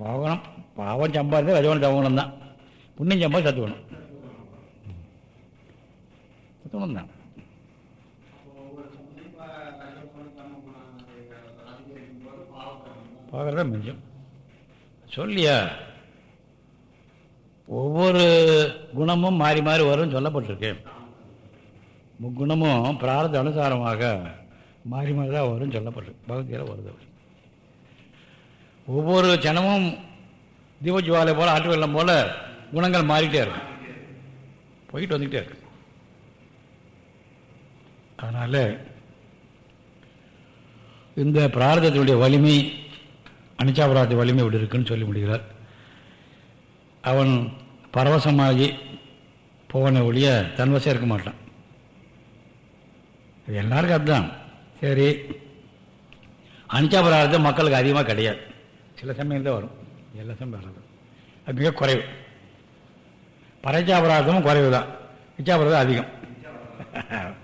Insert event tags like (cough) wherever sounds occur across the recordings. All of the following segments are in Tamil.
பாவனம் பாவம் சம்பாதிச்சா ரஜகுணம் தவகுணம் தான். புண்ணியம் சம்பாதி சத்துவணும் சத்துவனம் தான். பார்க்குறதா மிஞ்சம். சொல்லியா? ஒவ்வொரு குணமும் மாறி மாறி வரும்னு சொல்லப்பட்டிருக்கு. முக்குணமும் பிரார்த்த அனுசாரமாக மாறி மாறி தான் வரும்னு சொல்லப்பட்டிருக்கு. பகவத்கீதை வருது. ஒவ்வொரு ஜனமும் தீபஜுவாலை போல் ஆற்று வெள்ளம் போல் குணங்கள் மாறிட்டே இருக்கும். போயிட்டு வந்துக்கிட்டே இருக்கு அதனால் இந்த பிரார்த்தத்தினுடைய வலிமை அனிச்சாபராத வலிமை இப்படி இருக்குன்னு சொல்லி முடிகிறார். அவன் பரவசமாகி போன ஒழிய தன்வசம் இருக்க மாட்டான். அது எல்லாருக்கும் அதுதான். சரி அனிச்சாபராதம் மக்களுக்கு அதிகமாக கிடையாது. சில சமயம் தான் வரும். எல்லா சமயம் வராது. அது மிக குறைவு. பரச்சாபராதமும் குறைவு தான் இச்சாபராதம் அதிகம். (laughs)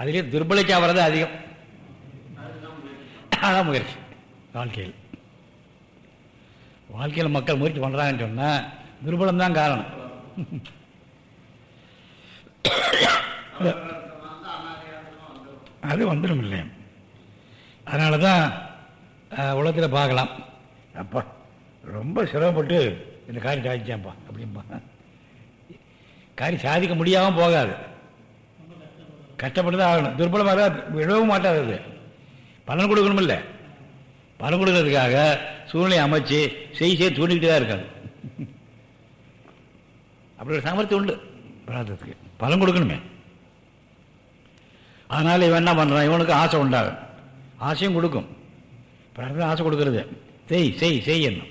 அதுலேயே துர்பலிச்சாபராதம் அதிகம். அதான் முயற்சி. வாழ்க்கையில். வாழ்க்கையில் மக்கள் முயற்சி பண்ணுறாங்கன்னு சொன்னால் துர்பலம் தான் காரணம். அது வந்துடும் இல்லையா? அதனால தான் உலகத்தில் பார்க்கலாம். அப்பா ரொம்ப சிரமப்பட்டு இந்த காரியம் சாதிச்சேன்ப்பா அப்படிம்பா. காரியம் சாதிக்க முடியாமல் போகாது. கஷ்டப்பட்டு தான் ஆகணும் துர்பலமாக விழவும் மாட்டாது அது. பலன் கொடுக்கணும் இல்லை பலன் கொடுக்கறதுக்காக சூழ்நிலை அமைச்சு செய் செய்ய தூண்டிக்கிட்டு தான் இருக்காது அப்படி ஒரு சாமர்த்தியம் உண்டு. பிரார்த்தத்துக்கு பலன் கொடுக்கணுமே. அதனால் இவன் என்ன பண்ணுறான் இவனுக்கு ஆசை உண்டாகும். ஆசையும் கொடுக்கும். பிரார்த்தனை ஆசை கொடுக்கறது. செய் செய் செய் என்னும்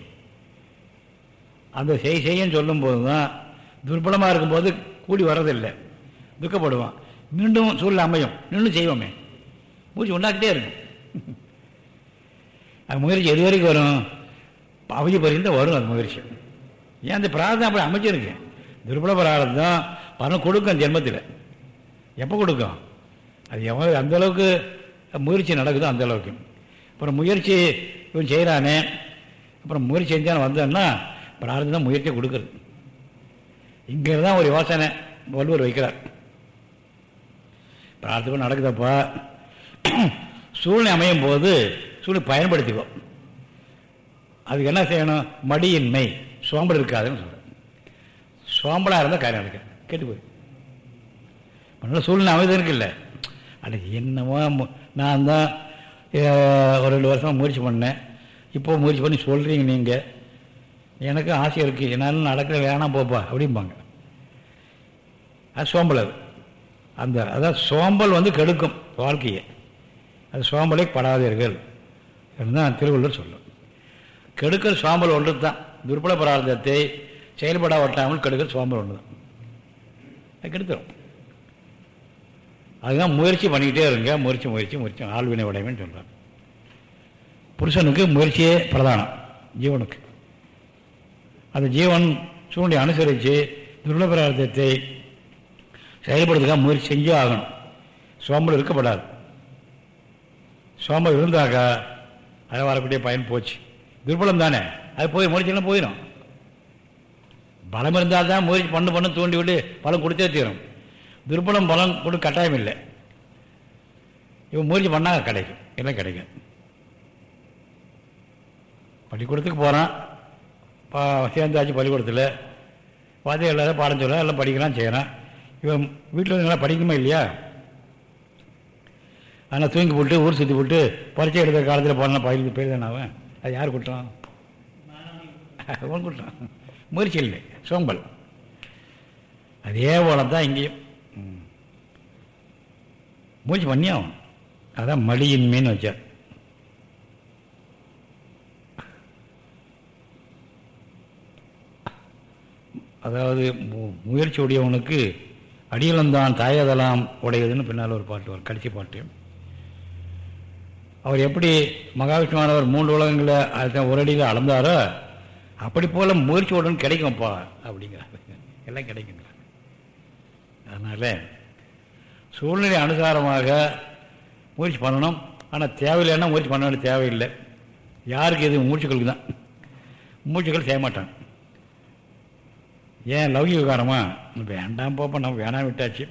அந்த செய் செய்யன்னு சொல்லும்போது தான் துர்பலமாக இருக்கும்போது கூடி வர்றதில்லை. துக்கப்படுவான். மீண்டும் சூழ்நிலை அமையும். மீண்டும் செய்வோமே. மூச்சு உண்டாக்கிட்டே இருக்கும். அது முயற்சி எது வரைக்கும் வரும்? அவதி பரிந்து வரும் அது முயற்சி. ஏன் அந்த பிரார்த்தனை அப்படி அமைச்சிருக்கு? துர்பல பிரார்த்தம் பணம் கொடுக்கும் ஜென்மத்தில். எப்போ கொடுக்கும்? அது எவ்வளோ அந்த அளவுக்கு முயற்சி நடக்குதோ அந்தளவுக்கு அப்புறம் முயற்சி இவன் செய்கிறானே அப்புறம் முயற்சி செஞ்சாலும் வந்தான்னா பிரார்த்தம் தான் முயற்சியை கொடுக்குறது. இங்கே தான் ஒரு யோசனை வள்ளுவர் வைக்கிறார். பிரார்த்தனை நடக்குதப்பா. சூழ்நிலை அமையும் போது சூழ்நிலை பயன்படுத்திக்கோ அதுக்கு என்ன செய்யணும்? மடியின்மை. சோம்பல் இருக்காதுன்னு சொல்கிறேன் சோம்பலாக இருந்தால் காரியம் நடக்கும் கேட்டு போய் நல்ல சூழ்நிலை அமைதற்கு இல்லை அட என்னமோ நான் தான் ஒரு ரெண்டு வருஷமாக முயற்சி பண்ணேன். இப்போ முயற்சி பண்ணி சொல்கிறீங்க நீங்கள் எனக்கு ஆசை இருக்குது என்னாலும் நடக்கிற வேணாம் போப்பா அப்படிம்பாங்க. அது சோம்பல் அது. அந்த அதான் சோம்பல் வந்து கெடுக்கும் வாழ்க்கையை. அது சோம்பலை படாதீர்கள். என்று தான் திருவள்ளுவர் சொல்லும் கெடுக்கிற சோம்பல் ஒன்று தான் துர்பல பிரார்த்தத்தை செயல்பட ஒட்டாமல் கெடுக்கிற சோம்பல் ஒன்று தான் கெடுக்கிறோம். கெடுத்துரும் அதுதான் முயற்சி பண்ணிக்கிட்டே இருங்க முயற்சி முயற்சி முயற்சி. ஆழ்வினை உடைமைன்னு சொல்கிறார் புருஷனுக்கு முயற்சியே பிரதானம் ஜீவனுக்கு. அந்த ஜீவன் சூழ்நிலை அனுசரித்து துர்லபிரார்த்தத்தை செயல்படுறதுக்காக முயற்சி செஞ்சே ஆகணும். சோம்பல் இருக்கப்படாது. சோம்பல் இருந்தாக்கா அதை வரக்கூடிய பயன் போச்சு. துர்பலம் தானே? அது போய் முயற்சியெல்லாம் போயிடும் பலம் இருந்தால் தான் முயற்சி பண்ணு பண்ணு தூண்டி விட்டு பலம் கொடுத்தே தீரும். துர்பலம் பலம் கொடு கட்டாயம் இல்லை. இவன் முயற்சி பண்ணால் கிடைக்கும். எல்லாம் கிடைக்கும்? பள்ளிக்கூடத்துக்கு போகிறான் பா சேர்ந்தாச்சு பள்ளிக்கூடத்தில். பார்த்து எல்லாரும் பாடம் சொல்ல எல்லாம் படிக்கலாம் செய்கிறான் இவன் வீட்டில் வந்து நல்லா படிக்கணுமா இல்லையா? ஆனால் தூங்கி போட்டு ஊர் சுற்றி போட்டு பரீட்சை எடுக்கிற காலத்தில் போனால் பயிர் பேர் அவன்? அது யார் குற்றம்? அவன் குற்றம். முயற்சி இல்லை. சோம்பல். அதே போல தான் இங்கேயும். ம். முயற்சி பண்ணி அவன் அதான் மடியின்மைன்னு வச்சார் அதாவது மு- முயற்சி உடையவனுக்கு அடியலந்தான் தாயதெல்லாம் உடையதுன்னு பின்னால் ஒரு பாட்டு வரும் கடைசி பாட்டு. அவர் எப்படி மகாவிஷ்ணுவானவர் மூன்று உலகங்களை அதுதான் ஒரு அடியில் அளந்தாரோ அப்படி போல் முயற்சி உடன் கிடைக்கும்ப்பா அப்படிங்கிற எல்லாம் கிடைக்கும் அதனால் சூழ்நிலை அனுசாரமாக முயற்சி பண்ணணும். ஆனால் தேவையில்லைன்னா முயற்சி பண்ண வேண்டிய தேவையில்லை. யாருக்கு எது மூச்சுக்களுக்கு தான். மூச்சுக்கள் செய்ய மாட்டான் ஏன் லௌகிக விகாரமா? வேண்டாம் போப்போம் நம்ம வேணாம் விட்டாச்சு.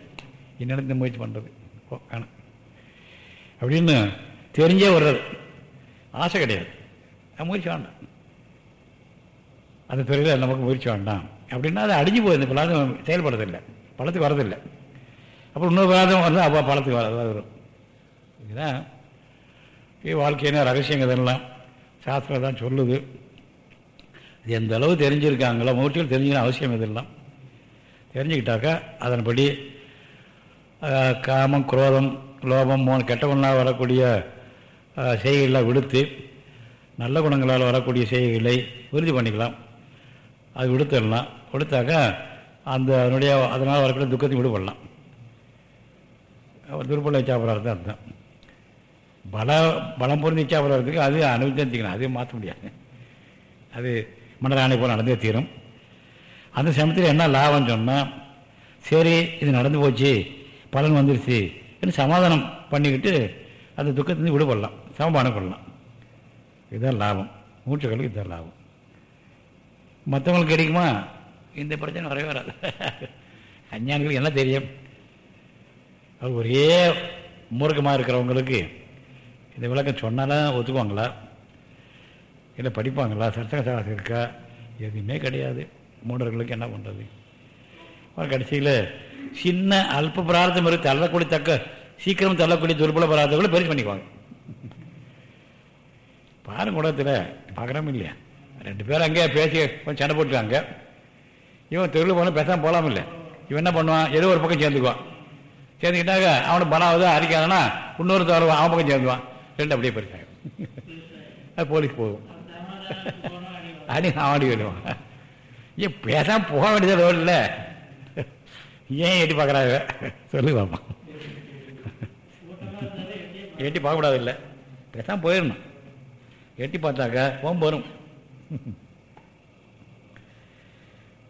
என்ன இந்த முயற்சி பண்ணுறது வேணாம். அப்படின்னு தெரிஞ்சே வர்றது. ஆசை கிடையாது. முயற்சி வேண்டாம். அந்த துறையில் நமக்கு முயற்சி வேண்டாம். அப்படின்னா அது அடிஞ்சு போகுது. இந்த செயல்படுறதில்லை. பழத்துக்கு வரதில்லை. அப்புறம் இன்னொரு பலாதம் வந்து அப்போ பழத்துக்கு வர வரும். இதுதான் வாழ்க்கையின ரகசியங்கள் இதெல்லாம். சாஸ்திரம் தான் சொல்லுது. இது எந்த அளவு தெரிஞ்சிருக்காங்களோ மூட்டிகள் தெரிஞ்சுக்கணும் அவசியம் இதெல்லாம். தெரிஞ்சுக்கிட்டாக்கா அதன்படி காமம் குரோதம் லோபம் மூணு கெட்ட வரக்கூடிய செய்கைகளை விடுத்து நல்ல குணங்களால் வரக்கூடிய செய்கைகளை உறுதி பண்ணிக்கலாம். அது விடுத்துடலாம் கொடுத்தாக்கா அந்த அதனுடைய அதனால் வரக்கூடிய துக்கத்தையும் விடுபடலாம். துருப்பள்ள சாப்பிட்றது தான் அர்த்தம். பல பலம் பொருந்தி சாப்பிட்றதுக்கு அது அனுபவிச்சுக்கணும் அதையும் மாற்ற முடியாது. அது மன்னராணை போல் நடந்தே தீரும். அந்த சமயத்தில் என்ன லாபம் சொன்னால் சரி இது நடந்து போச்சு பலன் வந்துருச்சு சமாதானம் பண்ணிக்கிட்டு அந்த துக்கத்திலிருந்து விடுபடலாம். சமபானம் கொள்ளலாம் இதுதான் லாபம். மூச்சுக்களுக்கு இதுதான் லாபம். மற்றவங்களுக்கு கிடைக்குமா? இந்த பிரச்சனை வரவே வராது. அஞ்ஞானிகளுக்கு என்ன தெரியும்? அது ஒரே மூர்க்கமாக இருக்கிறவங்களுக்கு இந்த விளக்கம் சொன்னாலும் ஒத்துக்குவாங்களா? இல்லை படிப்பாங்களா? சர்ச்சக சாசம் இருக்கா? எதுவுமே கிடையாது. மூடர்களுக்கு என்ன பண்ணுறது கடைசியில் சின்ன அல்ப பிரார்த்தம் இருக்கு. தள்ளக்கூடிய தக்க சீக்கிரம் தள்ளக்கூடிய துர்பல பிரார்த்தங்களை பெருசு பண்ணிக்குவாங்க. பாருங்க கூடத்தில் பார்க்குறோம் இல்லையா? ரெண்டு பேரும் அங்கே பேசி கொஞ்சம் சண்டை போட்டுருக்காங்க இவன் தெருவில் போனால் பேசாமல் போகலாம் இல்லை இவன் என்ன பண்ணுவான்? ஏதோ ஒரு பக்கம் சேர்ந்துக்குவான். சேர்ந்துக்கிட்டாக்க அவனுக்கு பணம் அரிக்காதனா இன்னொரு தவிர அவன் பக்கம் சேர்ந்துவான் ரெண்டு அப்படியே பெருசாக அது போலீஸ் போகும். அடி ஆடி வருவான். ஏன் பேசாமல் போக வேண்டியது ரோடில்? ஏன் எட்டி பார்க்குறாங்க? சொல்லு பாப்பா. எட்டி பார்க்கக்கூடாது இல்லை. பேசாமல் போயிடணும். எட்டி பார்த்தாக்க போகும் வரும்.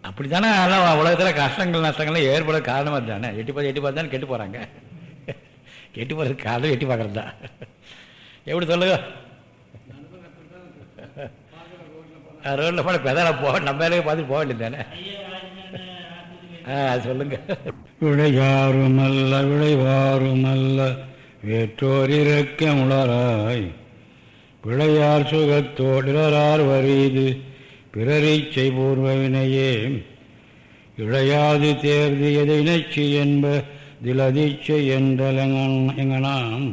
அப்படி தானே அதெல்லாம் உலகத்தில் கஷ்டங்கள் நஷ்டங்கள்லாம் ஏற்பட காரணமாக தானே எட்டி பார்த்து எட்டி பார்த்தானே கெட்டு போகிறாங்க கெட்டு போகிறதுக்கு காரணம் எட்டி பார்க்குறது? தான் எப்படி சொல்லுங்க ரோட்டில் போன பெதால போ நம்ம வேலையை பார்த்து போக வேண்டியது தானே? ஆ சொல்லுங்க. விளையாறுமல்ல அல்ல வேற்றோர் இறக்க முளராய் விளையார் சுகத்தோடிலரார் வரீது பிறரை செய்பூர்வவினையே. இழையாது தேர்ந்து எதை நச்சு என்ப திலதிச்சை என்றலாம்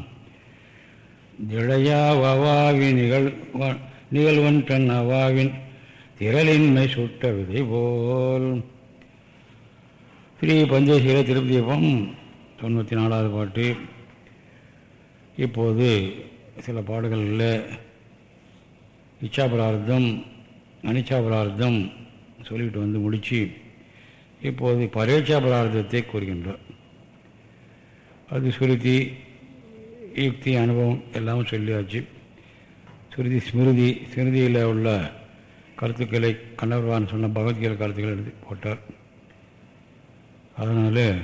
திழையாவாவி நிகழ் நிகழ்வன் தன் அவாவின் திரளின்மை சுட்ட விதை போல். ஸ்ரீ பஞ்சசீல திருப்தீபம் தொண்ணூற்றி நாலாவது பாட்டு. இப்போது சில பாடுகளில் இச்சாபிரார்த்தம் அனிச்சாபரார்த்தம் சொல்லிட்டு வந்து முடித்து இப்போது பரேட்சாபரார்த்தத்தை கூறுகின்றார். அது சுருதி யுக்தி அனுபவம் எல்லாமும் சொல்லியாச்சு. சுருதி ஸ்மிருதி ஸ்மிருதியில் உள்ள கருத்துக்களை கண்ணபகவான் சொன்ன பகவத்கீதை கருத்துக்களை எழுதி போட்டார். அதனால்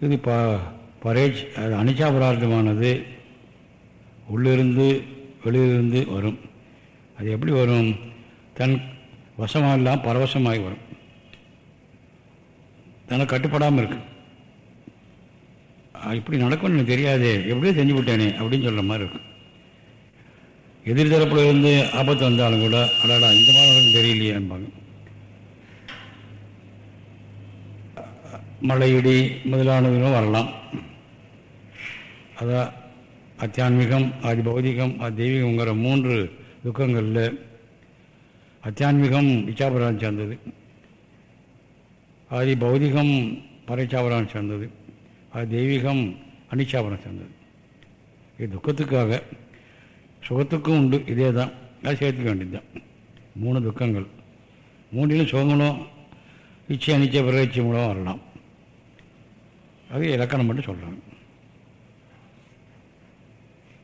இது ப பரேஜ் அது அனிச்சாபரார்த்தமானது உள்ளிருந்து வெளியிலிருந்து வரும். அது எப்படி வரும்? தன் வசமாக இல்லாமல் பரவசமாகி வரும். தனக்கு கட்டுப்படாமல் இருக்கு. இப்படி நடக்கும்னு எனக்கு தெரியாதே எப்படியோ செஞ்சு விட்டேனே அப்படின்னு சொல்கிற மாதிரி இருக்கும் எதிர்தரப்புல இருந்து ஆபத்து வந்தாலும் கூட அடாடா இந்த மாதிரி நடக்கும் தெரியலையேன்பாங்க மழையிடி முதலானவர்களும் வரலாம். அதான் அத்தியான்மிகம் ஆதி பௌதிகம் அது தெய்வீகங்கிற மூன்று துக்கங்களில் அத்தியான்மிகம் இச்சாபுரான் சேர்ந்தது. ஆதி பௌதிகம் பறைச்சாபுரான் சேர்ந்தது. அது தெய்வீகம் அனிச்சாபுரம் சேர்ந்தது. இது துக்கத்துக்காக சுகத்துக்கும் உண்டு இதே தான். அது சேர்த்துக்க வேண்டியது தான் மூணு துக்கங்கள். மூணிலும் சுகங்களும் இச்சை அனிச்சை பிறச்சை மூலம் வரலாம். அது இலக்கணம் மட்டும் சொல்கிறாங்க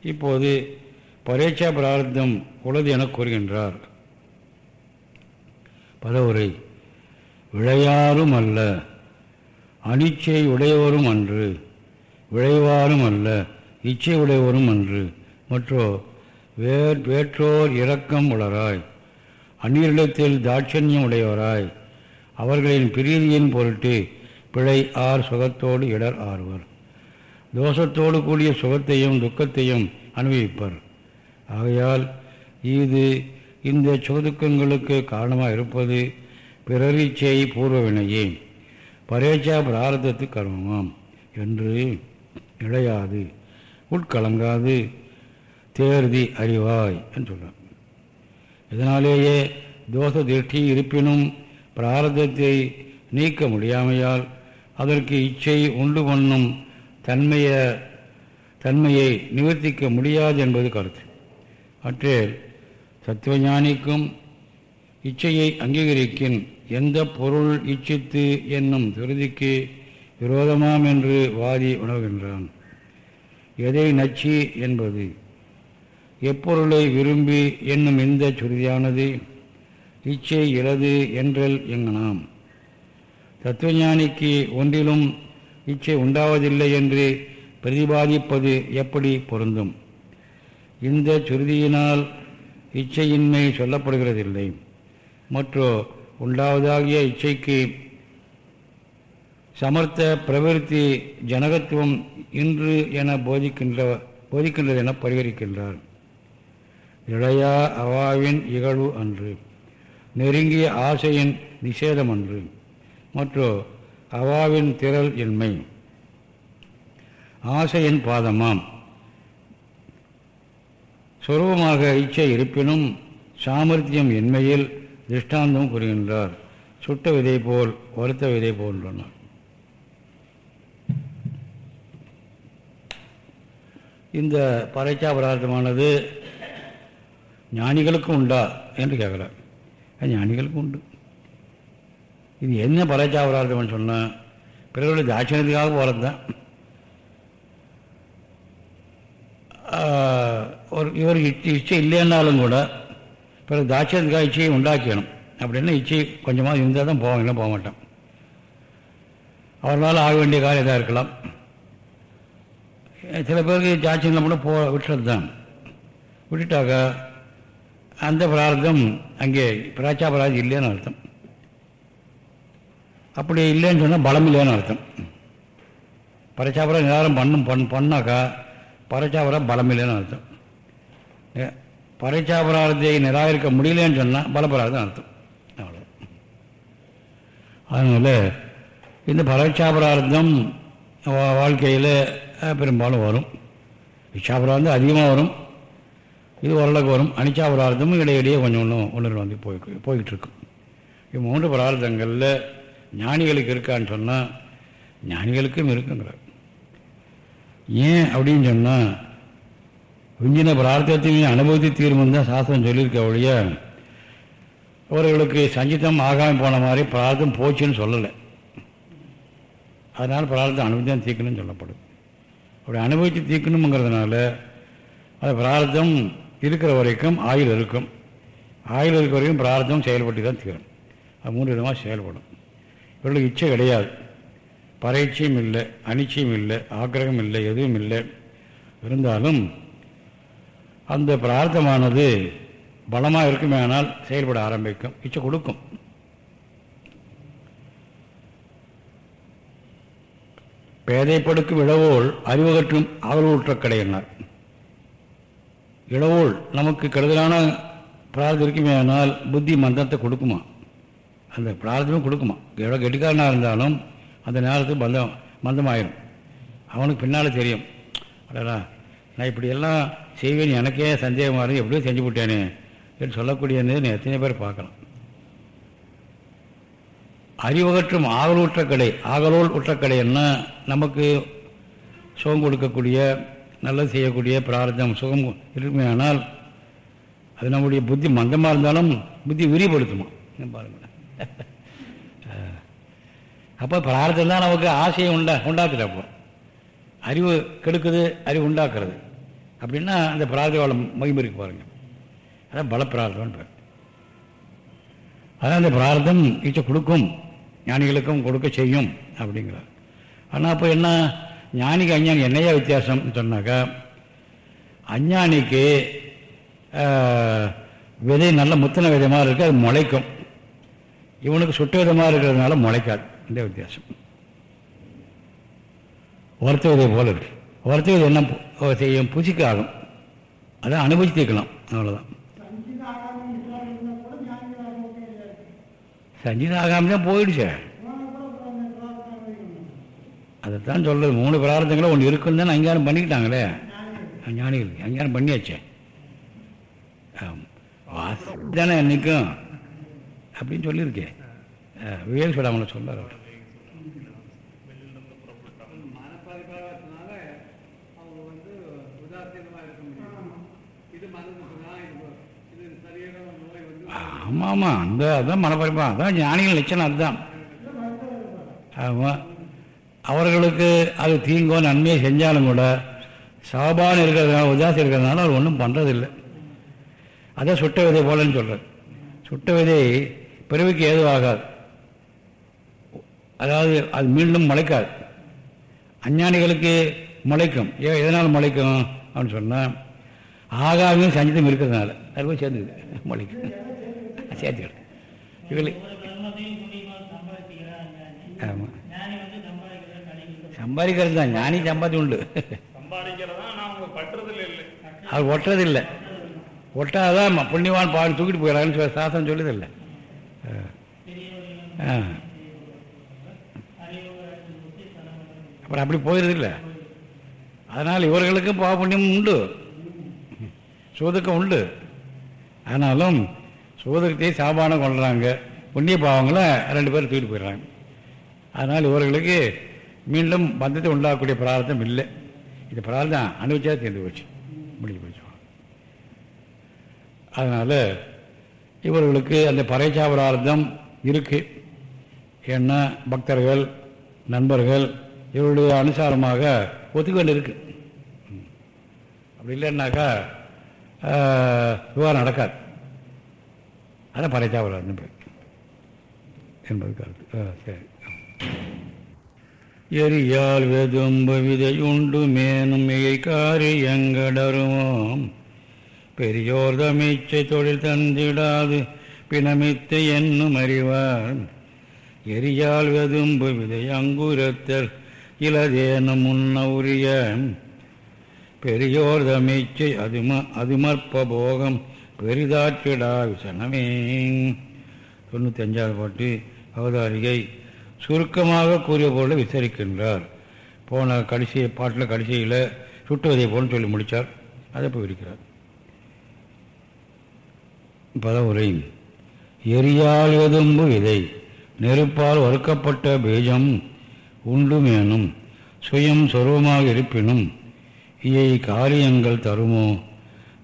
இப்போது பரேட்சா பிரார்த்தம் உள்ளது என கூறுகின்றார். பதவுரை விளையாரும் அல்ல அனிச்சை உடையவரும் அன்று விளைவாரும் அல்ல இச்சை உடையவரும் அன்று மற்றோ வேற் வேற்றோர் இரக்கம் உளராய் அந்நியரிடத்தில் தாட்சண்யம் உடையவராய் அவர்களின் பிரீதியின் பொருட்டு பிழை ஆர் சுகத்தோடு இடர் ஆறுவர். தோஷத்தோடு கூடிய சுகத்தையும் துக்கத்தையும் அனுபவிப்பர். ஆகையால் இது இந்த சோதுக்கங்களுக்கு காரணமாக இருப்பது பிறரிச்சை பூர்வவினையே. பரேச்சா பிராரதத்து கர்மமாம் என்று இழையாது உட்கலங்காது தேர்தி அறிவாய் என்று சொல்கிறார் இதனாலேயே தோஷ திருஷ்டி இருப்பினும் பிராரதத்தை நீக்க முடியாமையால் அதற்கு இச்சை உண்டு பண்ணும் தன்மைய தன்மையை நிவர்த்திக்க முடியாது என்பது கருத்து. அற்றேல் சத்துவஞானிக்கும் இச்சையை அங்கீகரிக்கின் எந்த பொருள் இச்சித்து என்னும் திருதிக்கு விரோதமாம் என்று வாதி உணவுகின்றான் எதை நச்சி என்பது? எப்பொருளை விரும்பி என்னும் இந்த சுருதியானது? இச்சை இலது என்றல் எங்கனாம். தத்துவஞானிக்கு ஒன்றிலும் இச்சை உண்டாவதில்லை என்று பிரதிபாதிப்பது எப்படி பொருந்தும்? இந்த சுருதியினால் இச்சையின்மை சொல்லப்படுகிறதில்லை. மற்றோ உண்டாவதாகிய இச்சைக்கு சமர்த்த பிரவருத்தி ஜனகத்துவம் இன்று என போதிக்கின்ற போதிக்கின்றது என பரிகரிக்கின்றார். இளையா அவாவின் இகழ்வு அன்று நெருங்கிய ஆசையின் நிஷேதம் அன்று மற்றோ அவாவின் திரள் இன்மை. ஆசையின் பாதமாம். சொருபமாக இச்சை இருப்பினும் சாமர்த்தியம் இன்மையில் திருஷ்டாந்தம் கூறுகின்றார். சுட்ட விதை போல் வருத்த விதை போன்றனர் இந்த பறைச்சா பதார்த்தமானது ஞானிகளுக்கும் உண்டா என்று கேட்குறார். ஞானிகளுக்கும் உண்டு. இது என்ன பறைச்சா பதார்த்தம்னு சொன்னால் பிறருடைய தாட்சணத்துக்காக போகிறது தான் இவருக்கு இவர் இச்சை இல்லைன்னாலும் கூட பிறகு தாட்சியத்துக்காக இச்சையை உண்டாக்கணும் அப்படின்னா இச்சை கொஞ்சமாக இருந்தால் தான் போவாங்க இல்லை போக மாட்டோம் அவர்களால் ஆக வேண்டிய காலம் இதாக இருக்கலாம். சில பேருக்கு தாட்சியம் கூட போ விட்டுறது தான் விட்டுட்டாக்கா அந்த பிரார்த்தம் அங்கே பிராச்சா பிரார்த்தம் இல்லைன்னு அர்த்தம். அப்படி இல்லைன்னு சொன்னால் பலம் இல்லைன்னு அர்த்தம். பரச்சாபுரம் நிதாரம் பண்ணும் பண் பண்ணாக்கா பரச்சாபுரம் பலம் இல்லைன்னு அர்த்தம். பரச்சாபராரத்தை நிராகரிக்க முடியலன்னு சொன்னால் பலபராதம் அர்த்தம். அவ்வளோ அதனால் இந்த பரச்சாபரார்த்தம் வாழ்க்கையில் பெரும்பாலும் வரும். இச்சாபரார்த்தம் அதிகமாக வரும். இது ஓரளவுக்கு வரும். அனிச்சாபரார்த்தமும் இடையிடையே கொஞ்சம் ஒன்றும் ஒன்று வந்து போய் போய்கிட்டு இருக்கும் இது மூன்று பிரார்த்தங்களில் ஞானிகளுக்கு இருக்கான்னு சொன்னால் ஞானிகளுக்கும் இருக்குங்கிறார். ஏன் அப்படின்னு சொன்னால் விஞ்சின பிரார்த்தத்தையும் அனுபவித்து தீர்மானம் தான் சாஸ்திரம் சொல்லியிருக்க ஒழிய அவர்களுக்கு சஞ்சிதம் ஆகாமல் போன மாதிரி பிரார்த்தம் போச்சுன்னு சொல்லலை. அதனால் பிரார்த்தம் அனுபவித்தான் தீர்க்கணும்னு சொல்லப்படும் அப்படி அனுபவித்து தீர்க்கணுங்கிறதுனால அது பிரார்த்தம் இருக்கிற வரைக்கும் ஆயுள் இருக்கும். ஆயுள் இருக்கிற வரைக்கும் பிரார்த்தம் செயல்பட்டு தான் தீரும் அது மூன்று விதமாக செயல்படும். இவர்களுக்கு இச்சை கிடையாது. பறைச்சியும் இல்லை அனிச்சியும் இல்லை ஆக்கிரகம் இல்லை எதுவும் இல்லை. இருந்தாலும் அந்த பிரார்த்தமானது பலமாக இருக்குமே ஆனால் செயல்பட ஆரம்பிக்கும். இச்சை கொடுக்கும். பேதைப்படுக்கும் இளவோல் அறிவகற்றும் ஆவலூற்ற கடையினார். இளவோல் நமக்கு கெடுதலான பிரார்த்தம் இருக்குமே ஆனால் புத்தி மந்தத்தை கொடுக்குமா? அந்த பிரார்த்தமும் கொடுக்குமா? எவ்வளோ கெட்டிக்காரனாக இருந்தாலும் அந்த நேரத்துக்கு மந்தம் மந்தமாயிடும் அவனுக்கு பின்னால் தெரியும். அடடா நான் இப்படியெல்லாம் செய்வேன் எனக்கே சந்தேகமாக இருந்து எப்படியோ செஞ்சு விட்டேனே என்று சொல்லக்கூடியது எத்தனை பேர் பார்க்கலாம். அறிவகற்றும் ஆகலூற்ற கடை ஆகலோல் உற்றக்கடைன்னா நமக்கு சுகம் கொடுக்கக்கூடிய நல்லது செய்யக்கூடிய பிரார்த்தம் சுகம் இருக்குமே ஆனால் அது நம்முடைய புத்தி மந்தமாக இருந்தாலும் புத்தி விரிவுபடுத்துமா? பாருங்க அப்போ பிரார்த்தம் தான் நமக்கு ஆசையை உண்டா உண்டாக்குது அப்போ. அறிவு கெடுக்குது அறிவு உண்டாக்குறது. அப்படின்னா அந்த பிரார்த்தவாளம் மகிமருக்கு பாருங்கள் அதான் பல பிரார்த்தம் பேர். அதான் அந்த பிரார்த்தம் இச்சை கொடுக்கும் ஞானிகளுக்கும் கொடுக்க செய்யும் அப்படிங்கிறார். ஆனால் அப்போ என்ன? ஞானிக்கு அஞ்ஞானி என்னையா வித்தியாசம்னு சொன்னாக்கா அஞ்ஞானிக்கு விதை நல்ல முத்தின விதமாக இருக்குது அது முளைக்கும். இவனுக்கு சுட்ட விதமாக இருக்கிறதுனால முளைக்காது. இந்த வித்தியாசம். ஒருத்த விதை போல இருக்கு. வறுத்த என்ன செய்யும் புசிக்காகும் அதை அனுபவிச்சு தீர்க்கலாம். அவ்வளோதான் சஞ்சீதம் ஆகாம தான் போயிடுச்சே. அதைத்தான் சொல்றது. மூணு பிரார்த்தங்களும் ஒன்று இருக்குன்னு தானே அங்கீகாரம் பண்ணிக்கிட்டாங்களே. ஞானிகள் அங்கீகாரம் பண்ணியாச்சே. வாசி தானே என்னைக்கும் அப்படின்னு சொல்லியிருக்கேன் விவேக் சொல்லாமல சொல்லார் அவர். ஆமாம் ஆமாம் அந்த அதுதான் மனப்பரிப்பா அதான் ஞானிகள் லட்சணம் அதுதான். ஆமாம் அவர்களுக்கு அது தீங்கோ நன்மையை செஞ்சாலும் கூட சாபான் இருக்கிறதுனால உதாசி இருக்கிறதுனால அவர் ஒன்றும் பண்ணுறதில்லை அதான் சுட்ட விதை போலன்னு சொல்கிறார் சுட்ட விதை பிறவிக்கு ஏதுவாகாது. அதாவது அது மீண்டும் முளைக்காது. அஞ்ஞானிகளுக்கு முளைக்கும். ஏன் எதனால் முளைக்கும்? அப்படின்னு சொன்னால் ஆகாமையும் சஞ்சிதம் இருக்கிறதுனால. அது போய் சேர்ந்துக்குது. முளைக்கும். சேர்த்துக்கிடு இவங்களுக்கு ஆமாம் சம்பாதிக்கிறது தான். ஞானி சம்பாதி உண்டு. சம்பாதிக்கிறதா அவர் ஒட்டுறதில்லை. ஒட்டாதான் புண்ணியவான் பாடி தூக்கிட்டு போயிடறாங்கன்னு சொல்லி சாஸ்திரம் சொல்லுதில்லை. அப்புறம் அப்படி போயிடுதில்ல அதனால் இவர்களுக்கும் பாவ புண்ணியம் உண்டு. சோதுக்கம் உண்டு. ஆனாலும் சோதகத்தை சாபானம் கொள்கிறாங்க புண்ணிய பாவங்களை ரெண்டு பேரும் தூக்கிட்டு போயிடுறாங்க. அதனால் இவர்களுக்கு மீண்டும் பந்தத்தை உண்டாக்கக்கூடிய பிரார்த்தம் இல்லை. இந்த பிரார்த்தம் அனுபவிச்சா தீர்ந்து போச்சு. முடிஞ்சு போச்சு. அதனால் இவர்களுக்கு அந்த பறைச்சா பிரார்த்தம் இருக்குது ஏன்னா பக்தர்கள் நண்பர்கள் இவருடைய அனுசாரமாக ஒத்துக்க வேண்டியிருக்கு அப்படி இல்லைன்னாக்கா ஆஹ், விவகாரம் நடக்காது. அதான் பறைச்சா பிரார்த்தம் பேர் என்பது கருத்து. சரி. எரியால் வெதும்ப விதையுண்டு மேனும் மிகை காரியங்கடருவோம் பெரியோர் தமிச்சை தொழில் தந்திடாது பிணமித்த என்னும் அறிவார். எரியால் வெதும்பு விதை அங்குரத்தல் இலதேனும் முன்ன உரிய பெரியோர் தமிச்சை அதும அதுமற்ப போகம் பெரிதாற்றிடா விசனமே. தொண்ணூற்றி அஞ்சாவது பாட்டு அவதாரிகை சுருக்கமாக கூறிய பொருளை விசாரிக்கின்றார். போன கடைசி பாட்டில் கடைசியில் சுட்டுவதை போன்னு சொல்லி முடித்தார் அதை போய் விரிக்கிறார். பதவுரை எரியால் எதும்பு விதை நெருப்பால் வறுக்கப்பட்ட பீஜம் உண்டுமேனும் சுயம் சொருவமாக இருப்பினும் இயை காரியங்கள் தருமோ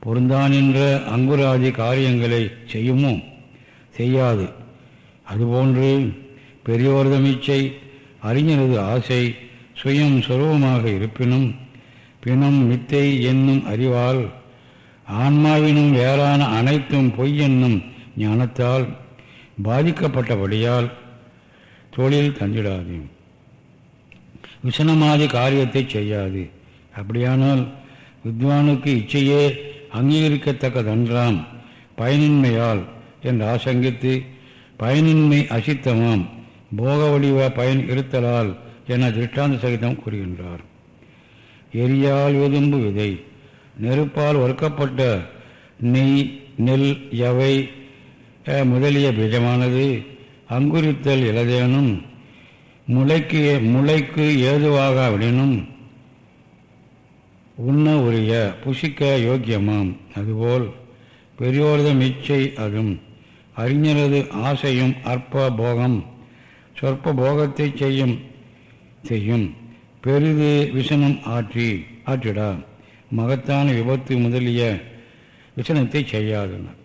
பொருந்தான் என்ற அங்குராதி காரியங்களை செய்யுமோ? செய்யாது. அதுபோன்று பெரியோர்தமிச்சை அறிஞரது ஆசை சுயம் சுரூபமாக இருப்பினும் பிணம் மித்தை என்னும் அறிவால் ஆன்மாவினும் வேறான அனைத்தும் பொய் என்னும் ஞானத்தால் பாதிக்கப்பட்டபடியால் தொழில் தந்திடாது. விசனமாதி காரியத்தை செய்யாது. அப்படியானால் வித்வானுக்கு இச்சையே அங்கீகரிக்கத்தக்கதன்றாம். பயனின்மையால் என்று ஆசங்கித்து பயனின்மை அசித்தமாம். போக வடிவ பயன் இருத்தலால் என திருஷ்டாந்த சகிதம் கூறுகின்றார். எரியால் வெதும்பு விதை நெருப்பால் வறுக்கப்பட்ட நெய் நெல் எவை முதலிய பீஜமானது அங்குரித்தல் இலதேனும் முளைக்கு முளைக்கு ஏதுவாகாவிடனும் உண்ண உரிய புசிக்க யோக்கியமாம். அதுபோல் பெரியோர்தம் இச்சை அதும் அறிஞரது ஆசையும் அற்ப போகம். சொற்ப போகத்தை செய்யும் செய்யும். பெரிது விசனம் ஆற்றி ஆற்றிடா. மகத்தான விபத்து முதலிய விசனத்தை செய்யாதுனர்.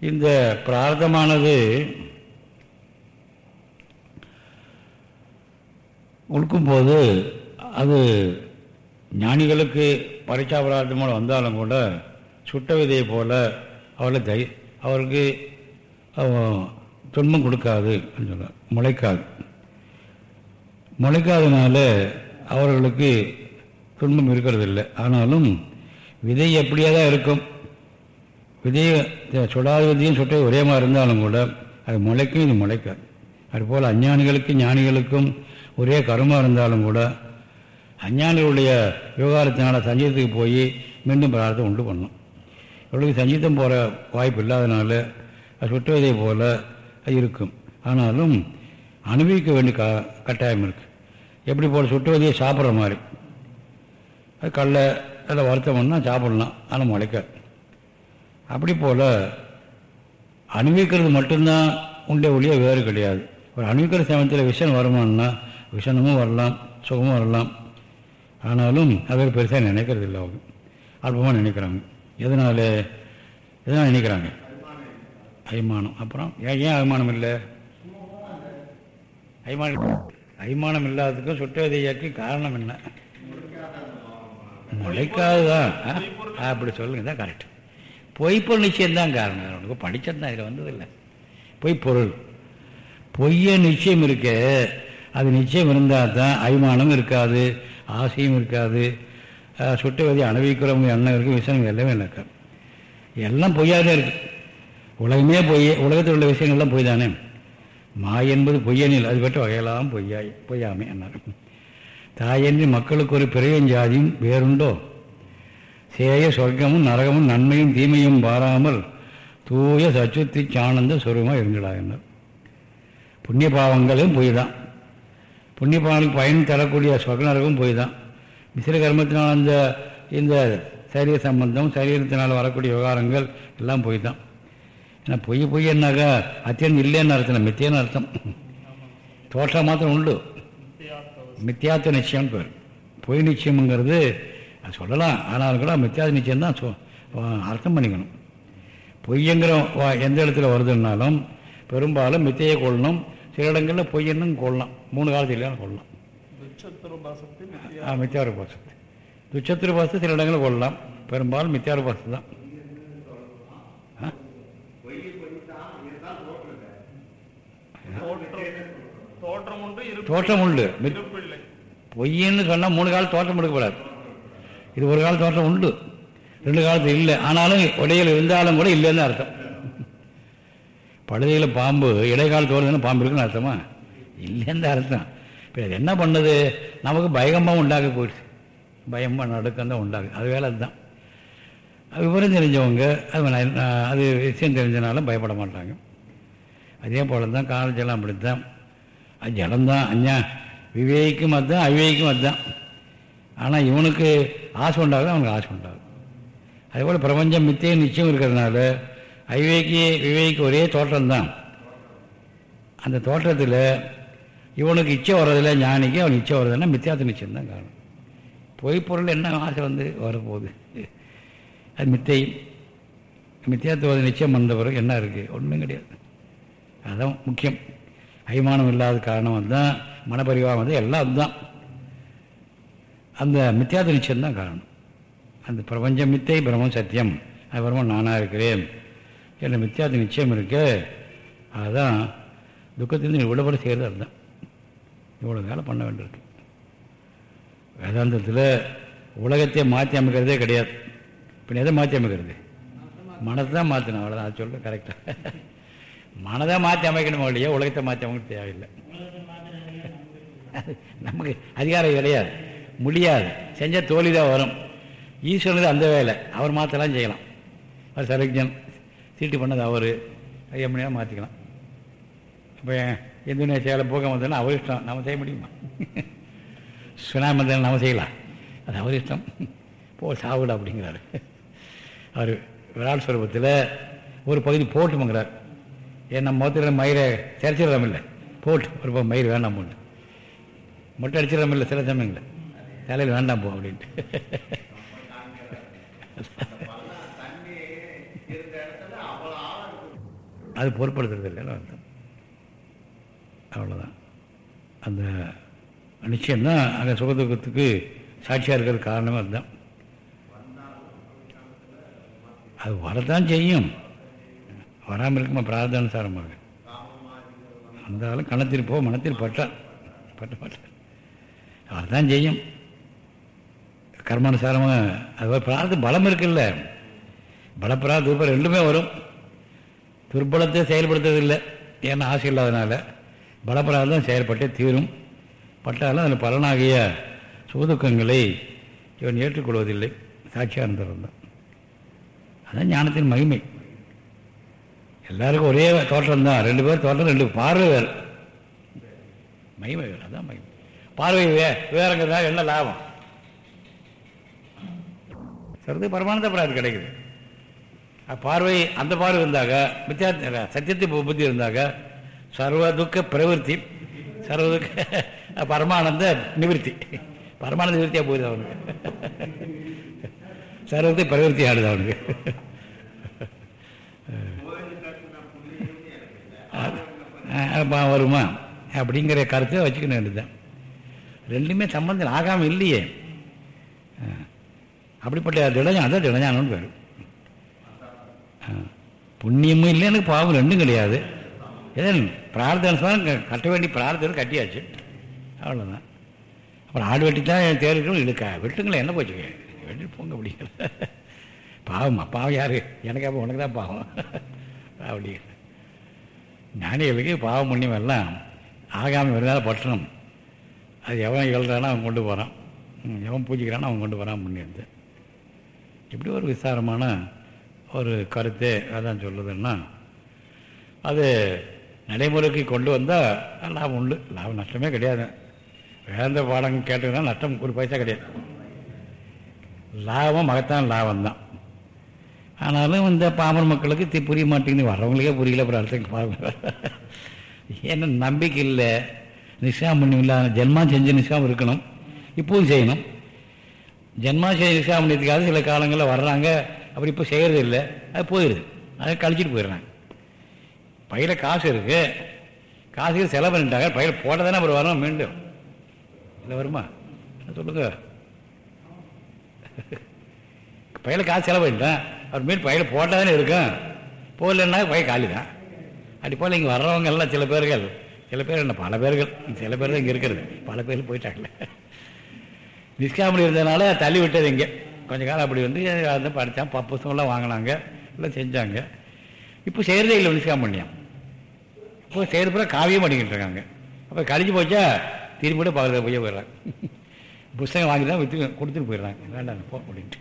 இந்த பிரார்த்தமானது உடுக்கும்போது அது ஞானிகளுக்கு பரீட்சா பிரார்த்தமாக வந்தாலும் கூட சுட்ட விதையை போல அவளை தை அவருக்கு அவ- துன்பம் கொடுக்காது சொல்ல முளைக்காது. முளைக்காதனால அவர்களுக்கு துன்பம் இருக்கிறதில்லை. ஆனாலும் விதை எப்படியே தான் இருக்கும். விதையை சுடாத விதையும் சுட்ட ஒரே மாதிரி இருந்தாலும் கூட அது முளைக்கும் இது முளைக்காது. அதுபோல் அஞ்ஞானிகளுக்கும் ஞானிகளுக்கும் ஒரே கருமாக இருந்தாலும் கூட அஞ்ஞானிகளுடைய விவகாரத்தினால் சஞ்சீதத்துக்கு போய் மீண்டும் பிரார்த்தம் உண்டு பண்ணும். இவளுக்கு சஞ்சீதம் போகிற வாய்ப்பு இல்லாதனால சுற்றுவதை போல் இருக்கும். ஆனாலும் அனுபவிக்க வேண்டிய க கட்டாயம் இருக்குது எப்படி போல் சுற்றுவதையை விதையை சாப்பிட்ற மாதிரி. அது கடல அதை வருத்தம்னா சாப்பிட்லாம். ஆனால் முளைக்காது. அப்படி போல் அனுபவிக்கிறது மட்டும்தான் உண்டே ஒழிய வேறு கிடையாது. ஒரு அனுபவிக்கிற சமயத்தில் விஷயம் வருமானன்னா விஷனமும் வரலாம் சுகமும் வரலாம். ஆனாலும் அதை பெருசாக நினைக்கிறது இல்லை அவங்க. அல்பமாக நினைக்கிறாங்க. எதனால் எதனால் நினைக்கிறாங்க? அய்மானம் அப்புறம் ஏன் ஏன் அபிமானம் இல்லை? அய்மானம் அய்மானம் இல்லாததுக்கும் சுட்டவதையாக்கி காரணம் என்ன? முளைக்காதுதான். ஆ? அப்படி சொல்லுங்க தான் கரெக்ட் பொய்ப்பொருள் நிச்சயம்தான் காரணம். அவனுக்கு படித்தது இதில் வந்ததில்லை. பொய்ப்பொருள். பொய்ய நிச்சயம் இருக்குது அது நிச்சயம் இருந்தால் தான் அபிமானம் இருக்காது ஆசையும் இருக்காது. சுட்டவதி அனுபவிக்கிறவங்க எண்ணம் இருக்குது விஷயம் எல்லாமே நடக்கும் எல்லாம் பொய்யாகவே இருக்குது உலகமே பொய் உலகத்தில் உள்ள விஷயங்கள்லாம் பொய் தானே மாய் என்பது பொய்யனில் அது பெற்ற வகையெல்லாம் பொய்யாய் பொய்யாமை என்னார் தாயன்றி மக்களுக்கு ஒரு பிறவியஞ்சாதியும் வேறுண்டோ? சேய சொர்க்கமும் நரகமும் நன்மையும் தீமையும் பாராமல் தூய சச்சுத்தி சானந்த சுரூபமாக இருந்துடாயினர் புண்ணிய பாவங்களும் பொய் தான் புண்ணிய பயன் தரக்கூடிய சொர்க்க போய் தான் மிசிற கர்மத்தினால் அந்த இந்த சரீர சம்பந்தம் சரீரத்தினால் வரக்கூடிய விவகாரங்கள் எல்லாம் பொய் தான் ஏன்னா பொய் பொய்யன்னாக்கா அத்தியம் இல்லைன்னு அர்த்தம் மித்தியன்னு அர்த்தம். தோற்றம் மாத்திரம் உண்டு. மித்தியாத்த நிச்சயம் பேர். பொய் நிச்சயம்ங்கிறது அது சொல்லலாம். ஆனாலும் கூட மித்தியாத நிச்சயம் தான் சொ- அர்த்தம் பண்ணிக்கணும். பொய்யங்கிற எந்த இடத்துல வருதுன்னாலும் பெரும்பாலும் மித்தையை கொள்ளணும். சில இடங்களில் பொய்யன்னு கொள்ளலாம். மூணு காலத்தில் இல்லைன்னு கொள்ளலாம். மித்தியார பாசத்து துச்சத்திர பாசத்து சில இடங்களில் கொள்ளலாம். பெரும்பாலும் மித்தியார பாசத்து தான்? தோற்றம் உண்டு பொய்ன்னு சொன்னால் மூணு காலம் தோற்றம் எடுக்கப்படாது இது ஒரு கால தோற்றம் உண்டு. ரெண்டு காலத்தில் இல்லை. ஆனாலும் உடையில் இருந்தாலும் கூட இல்லைன்னு அர்த்தம். பழுதையில் பாம்பு இடைக்கால தோறுதுன்னு பாம்பு இருக்குன்னு அர்த்தமா? இல்லைன்னு அர்த்தம். இப்போ அது என்ன பண்ணுது? நமக்கு பயகமாக உண்டாக போயிடுச்சு பயமாக நடுக்கம் தான் உண்டாகுது. அது வேலை அதுதான். விவரம் தெரிஞ்சவங்க அது அது விஷயம் தெரிஞ்சனாலும் பயப்பட மாட்டாங்க. அதே போல் தான் கால ஜலம் அப்படித்தான். அது ஜலம்தான். அஞ்சா விவேகிக்கும் அதுதான் அவிவேகிக்கும் அதுதான். ஆனால் இவனுக்கு ஆசை உண்டாகுது அவனுக்கு ஆசை உண்டாகுது. அதேபோல் பிரபஞ்சம் மித்தையும் நிச்சயம் இருக்கிறதுனால ஐவேகி விவேக்கு ஒரே தோற்றம்தான். அந்த தோற்றத்தில் இவனுக்கு இச்சை வர்றதில்ல ஞானிக்கு அவனுக்கு இச்சை வர்றதுன்னா மித்தியாத்த நிச்சயம் தான் காரணம். பொய்ப்பொருள் என்ன ஆசை வந்து வரப்போகுது? அது மித்தை மித்தியாத்துவ நிச்சயம் வந்த பிறகு என்ன இருக்குது ஒன்றும் கிடையாது. அதுதான் முக்கியம். அபிமானம் இல்லாத காரணம் தான் மனப்பரிவாகம் வந்து எல்லாம் அதுதான். அந்த மித்தியாத்த நிச்சயம் தான் காரணம். அந்த பிரபஞ்சம் மித்தை பிரம்மம் சத்தியம். அது பிரம்மம் நானாக இருக்கிறேன். என்ற மித்தியாத நிச்சயம் இருக்கு? அதுதான் துக்கத்திலிருந்து விடுபட செய்கிறது அதுதான் இவ்வளோ வேலை பண்ண வேண்டியிருக்கு. வேதாந்தத்தில் உலகத்தை மாற்றி அமைக்கிறதே கிடையாது. பின்ன எதை மாற்றி அமைக்கிறது? மனதை தான் மாற்றணும் அவ்வளோதான் அது சொல்ல கரெக்டாக மனதை மாற்றி அமைக்கணும் இல்லையா உலகத்தை மாற்றி அமைக்க தேவையில்லை. நமக்கு அதிகாரம் கிடையாது. முடியாது. செஞ்சால் தோல்வி தான் வரும். ஈஸ்வரனுக்கு அந்த வேலை. அவர் மாற்றலாம் செய்யலாம். அவர் சரஜன் சீட்டு பண்ணது அவர். எப்படியா மாற்றிக்கலாம் இப்போ இந்தோனேஷியாவில் போக வந்ததுன்னா அவர் இஷ்டம். நம்ம செய்ய முடியுமா? சுனாமி வந்தாலும் நம்ம செய்யலாம். அது அவர் இஷ்டம். போ சாவிட அப்படிங்கிறாரு. அவர் விராட் ஸ்வரூபத்தில் ஒரு பகுதி போட்டுமங்கிறார். ஏன்னா மொத்தத்தில் மயிரை சரிச்சிடறோம் இல்லை? போட்டு ஒரு பக்கம் மயிர் வேண்டாம் போட்டு. மொட்டை அடிச்சிடறமில்ல இல்லை சில சமயங்களில்? தலையில் வேண்டாம் போ அப்படின்ட்டு. அது பொருட்படுத்துறது இல்லைன்னு அர்த்தம். அவ்வளோதான் அந்த நிச்சயம்தான் அங்கே சுகதுக்கத்துக்கு சாட்சியாக இருக்கிற காரணமே அதுதான். அது வரதான் செய்யும். வராமல் இருக்குமா பிரார்த்தானுசாரமாக வந்தாலும் கணத்தில் போ மனத்தில் பட்டான் பட்ட மாட்டான் வரதான் செய்யும். கர்மானுசாரமாக அது பிரார்த்தம் பலம் இருக்குல்ல. பலப்பிரா துர்பலம் ரெண்டுமே வரும். துர்பலத்தை செயல்படுத்துறதில்லை. ஏன்னா ஆசை இல்லாதனால. பலப்பிரார்த்தம் செயல்பட்டே தீரும். பட்டாலும் அதில் பலனாகிய சுதுக்கங்களை இவன் ஏற்றுக்கொள்வதில்லை. சாட்சியானந்தரம் தான். அதான் ஞானத்தின் மகிமை. எல்லாருக்கும் ஒரே தோற்றம் தான். ரெண்டு பேர் தோற்றம் ரெண்டு பார்வை வேறு. மகிமை வேறு அதான் மகிமை. பார்வை வே வேறங்கிறதா என்ன லாபம்? சொல்றது பரமானந்த பிராப்தி கிடைக்குது. பார்வை அந்த பார்வை இருந்தாக மித்தியா சத்தியத்தை புத்தி இருந்தாக சர்வ துக்க பிரவருத்தி சர்வ துக்க (laughs) பரமானந்த நிவர்த்தி பரமானந்த நிவர்த்தியாக போயிடுது அவனுக்கு. (laughs) சர்வத்தை பிரவருத்தி ஆடுது அவனுக்கு. (laughs) வருமா? அப்படிங்கிற கருத்தை வச்சுக்கணும் வேண்டியதுதான். ரெண்டுமே சம்பந்தம் ஆகாமல் இல்லையே. அப்படிப்பட்ட திடஞானம் அதான் திடஞானம்னு பேர். புண்ணியமும் இல்லை எனக்கு பாவம் ரெண்டும் கிடையாது. ஏதோ பிரார்த்தனை சொன்னால் கட்ட வேண்டிய பிரார்த்தனை கட்டியாச்சு. அவ்வளோதான் அப்புறம் ஆடு வெட்டி தான் தேர்வு இழுக்கா வெட்டுங்களேன் என்ன போச்சு? வெட்டி போங்க அப்படிங்கிற பாவமா? பாவம் யார்? எனக்கு அப்போ உனக்கு தான் பாவம். அப்படி ஞானிகளுக்கு பாவம் புண்ணியம் எல்லாம் ஆகாமல் இருந்தாலும் பட்டணும் அது எவன் இகழ்றானோ அவன் கொண்டு போகிறான் எவன் பூஜிக்கிறானோ அவன் கொண்டு போகிறான் புண்ணியத்தை. இப்படி ஒரு விசாரமான ஒரு கருத்து அதான் சொல்லுதுன்னா அது நடைமுறைக்கு கொண்டு வந்தால் லாபம் உண்டு. லாபம் நஷ்டமே கிடையாது. வேந்த பாடம் கேட்டதுனா நஷ்டம் ஒரு பைசா கிடையாது. லாபம் மகத்தான் லாபம் தான் ஆனாலும் இந்த பாமர மக்களுக்கு தி புரிய மாட்டேங்குது. வர்றவங்களுக்கே புரியல அப்புறம் அடுத்த பாருங்க. ஏன்னா நம்பிக்கை இல்லை. நிஷாம் பண்ணி இல்லாத ஜென்மா செஞ்ச நிஷாம் இருக்கணும். இப்போவும் செய்யணும். ஜென்மா செய்ய நிஷாம் பண்ணியதுக்காக சில காலங்களில் வர்றாங்க. அப்படி இப்போ செய்கிறது இல்லை. அது போயிடுது. அதை கழிச்சிட்டு போயிடுறாங்க பையில் காசு இருக்குது காசுக்கு செலவு பண்ணிட்டாங்க. பையில் போட்டால் தானே அப்புறம் வரணும் மீண்டும். இல்லை வருமா? சொல்லுங்க. பையில் காசு செலவு பண்ணிட்டேன். அவர் மீன் பையில் போட்டால் தானே இருக்கும். போகலன்னா பைய காலி தான் அப்படி போல் இங்கே வர்றவங்க எல்லாம் சில பேர்கள். சில பேர் என்ன பல பேர்கள். சில பேர் தான் இங்கே இருக்கிறது. பல பேர் போயிட்டாங்களே நிஷ்காமல் இருந்ததுனால தள்ளி விட்டது இங்கே. கொஞ்ச காலம் அப்படி வந்து அதை படித்தான் ப புத்தகம்லாம் வாங்கினாங்க எல்லாம் செஞ்சாங்க. இப்போ செய்கிறதே இல்லை நிஷ்காமணியம் இப்போ செய்கிற பிறகு காவியம் பண்ணிக்கிட்டு இருக்காங்க. அப்போ கழிஞ்சு போச்சா திரும்பி கூட பார்க்குறது போய் போயிடுறாங்க. புஸ்தகம் வாங்கி தான் விற்று கொடுத்துட்டு போயிடுறாங்க. வேண்டாம் போ அப்படின்ட்டு.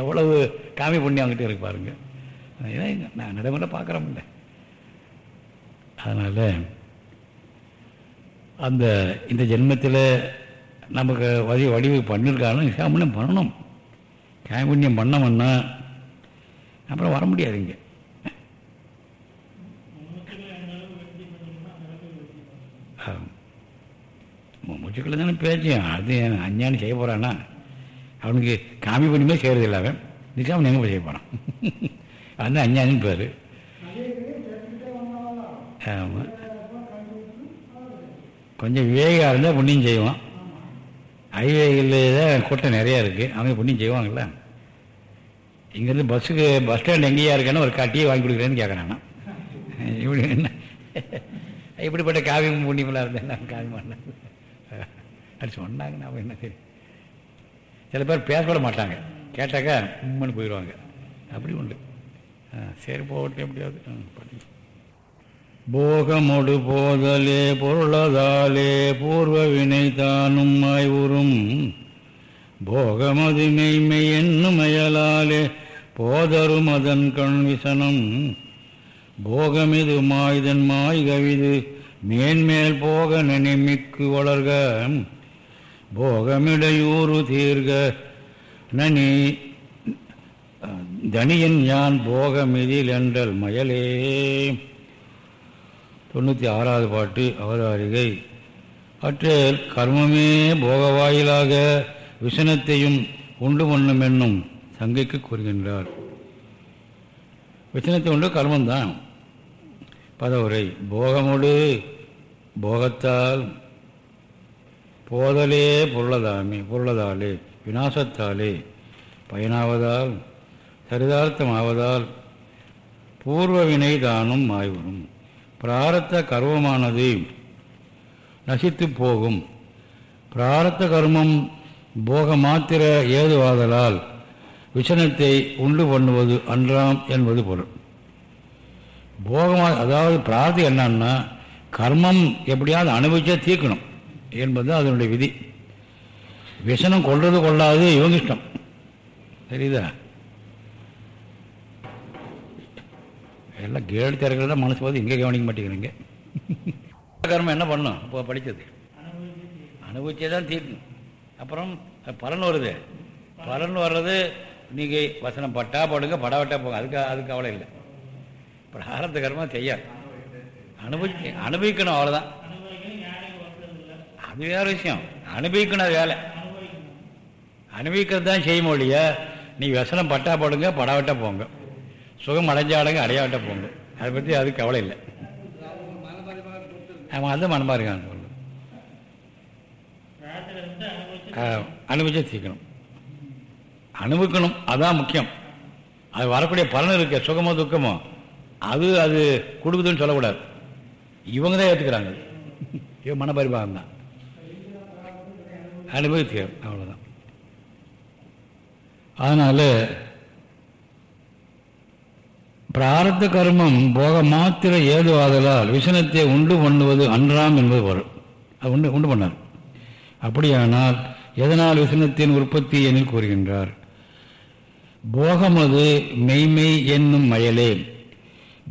எவ்வளவு காமி பண்ணி அவங்ககிட்ட இருக்கு பாருங்க. இதான் நான் நடைமுறை பார்க்குறோம்ல அதனால் அந்த இந்த ஜென்மத்தில் நமக்கு வழி வடிவு பண்ணியிருக்காலும் காமண்யம் பண்ணணும். காமண்யம் பண்ணோம்னா அப்புறம் வர முடியாது இங்கே மூச்சுக்கள் தானே பேச்சு. அது அஞ்ஞானி செய்ய போகிறான்னா அவனுக்கு காமி பண்ணியுமே செய்கிறது அவன். நிசாமன் எங்கே போய் செய்ய போகிறான் அது அஞ்ஞானின்னு பேர். ஆமாம் கொஞ்சம் விவேகம் இருந்தால் புண்ணியம் செய்வான். ஹைவேகளில் தான் கூட்டம் நிறையா இருக்குது அவங்க புண்ணியம் செய்வாங்கள்ல இங்கேருந்து பஸ்ஸுக்கு பஸ் ஸ்டாண்ட் எங்கேயா இருக்கேன்னு ஒரு காட்டியே வாங்கி கொடுக்குறேன்னு கேட்குறானா இப்படி என்ன? இப்படிப்பட்ட காவியம் புண்ணியமெல்லாம் இருந்தேன் நான் காவியம் பண்ணேன் அது சொன்னாங்க நான் என்ன தெரியும் சில பேர் பேசக்கூட மாட்டாங்க. கேட்டாக்கா உண்மைன்னு போயிடுவாங்க. அப்படி உண்டு. ஆ, சரி போகட்டும் எப்படியாவது. பண்ணி போகமொடு போதலே பொருளதாலே பூர்வ வினை தானும் ஆய்வுறும். போகமது மெய்மை என்னும் அயலாலே போதரும் அதன் கண் விசனம் போகமிது மாய்தன் மாய் கவிது மேன்மேல் போக நினைமிக்கு வளர்க. போகமிடையூறு தீர்க. நனி தனியன் யான் போகமிதில் என்றல் மயலே. தொண்ணூற்றி ஆறாவது பாட்டு அவதாரிகை. அற்றேல் கர்மமே போக வாயிலாக விசனத்தையும் உண்டு பண்ணும் என்னும் சங்கைக்கு கூறுகின்றார். விசனத்தை உண்டு கர்மம்தான். பதவுரை போகமுடு போகத்தால் போதலே பொருளதாமே பொருளதாலே விநாசத்தாலே பயனாவதால் சரிதார்த்தமாவதால் பூர்வ வினை தானும் ஆய்வரும் பிராரத்த கர்மமானது நசித்து போகும். பிராரத்த கர்மம் போக மாத்திர ஏதுவாதலால் விசனத்தை உண்டு பண்ணுவது அன்றாம் என்பது பொருள். போகமா அதாவது பிரார்த்தி என்னன்னா கர்மம் எப்படியாவது அனுபவிச்சா தீர்க்கணும் என்பது அதனுடைய விதி. விஷனம் கொள்றது கொள்ளாது இவங்க இஷ்டம். தெரியுதா? எல்லாம் கேள்வி திறக்கிறது தான் மனசு போது இங்கே கவனிக்க மாட்டேங்கிறீங்க. கர்மம் என்ன பண்ணும்? இப்போ படித்தது அனுபவிச்சே தான் தீர்க்கணும். அப்புறம் பலன் வருது. பலன் வர்றது நீங்கள் வசனம் பட்டா படுங்க படாவட்டா போங்க. அதுக்கு அதுக்கு கவலை இல்லை. பிராரத்த கர்மம் செய்யாது. அனுபவிக்க அனுபவிக்கணும் அவ்வளோதான் அது வேற விஷயம். அனுபவிக்கணும் அது வேலை. அனுபவிக்கிறது தான் செய்யும் ஒழிய நீ வசனம் பட்டா போடுங்க படாவட்டா போங்க. சுகம் அடைஞ்சாடுங்க அடையாவட்ட போங்க. அதை பற்றி அது கவலை இல்லை. ஆமாம் அது மனமாக இருக்கான்னு சொல்லு தீர்க்கணும் அனுபவிக்கணும் அதுதான் முக்கியம். அது வரக்கூடிய பலன் இருக்கு சுகமோ துக்கமோ. அது அது கொடுக்குதுன்னு சொல்லக்கூடாது. இவங்க தான் ஏற்றுக்கிறாங்க இவன் மனபரிபாகம் தான். அனுபவித்து அவ்வளோதான் அதனால் பிராரத்த கர்மம் போக மாத்திர ஏதுவாதலால் விசனத்தை உண்டு பண்ணுவது அன்றாம் என்பது வரும் அது உண்டு உண்டு பண்ணார். அப்படியானால் எதனால் விசனத்தின் உற்பத்தி எனில் கூறுகின்றார்? போகமது மெய்மை என்னும் மயலே.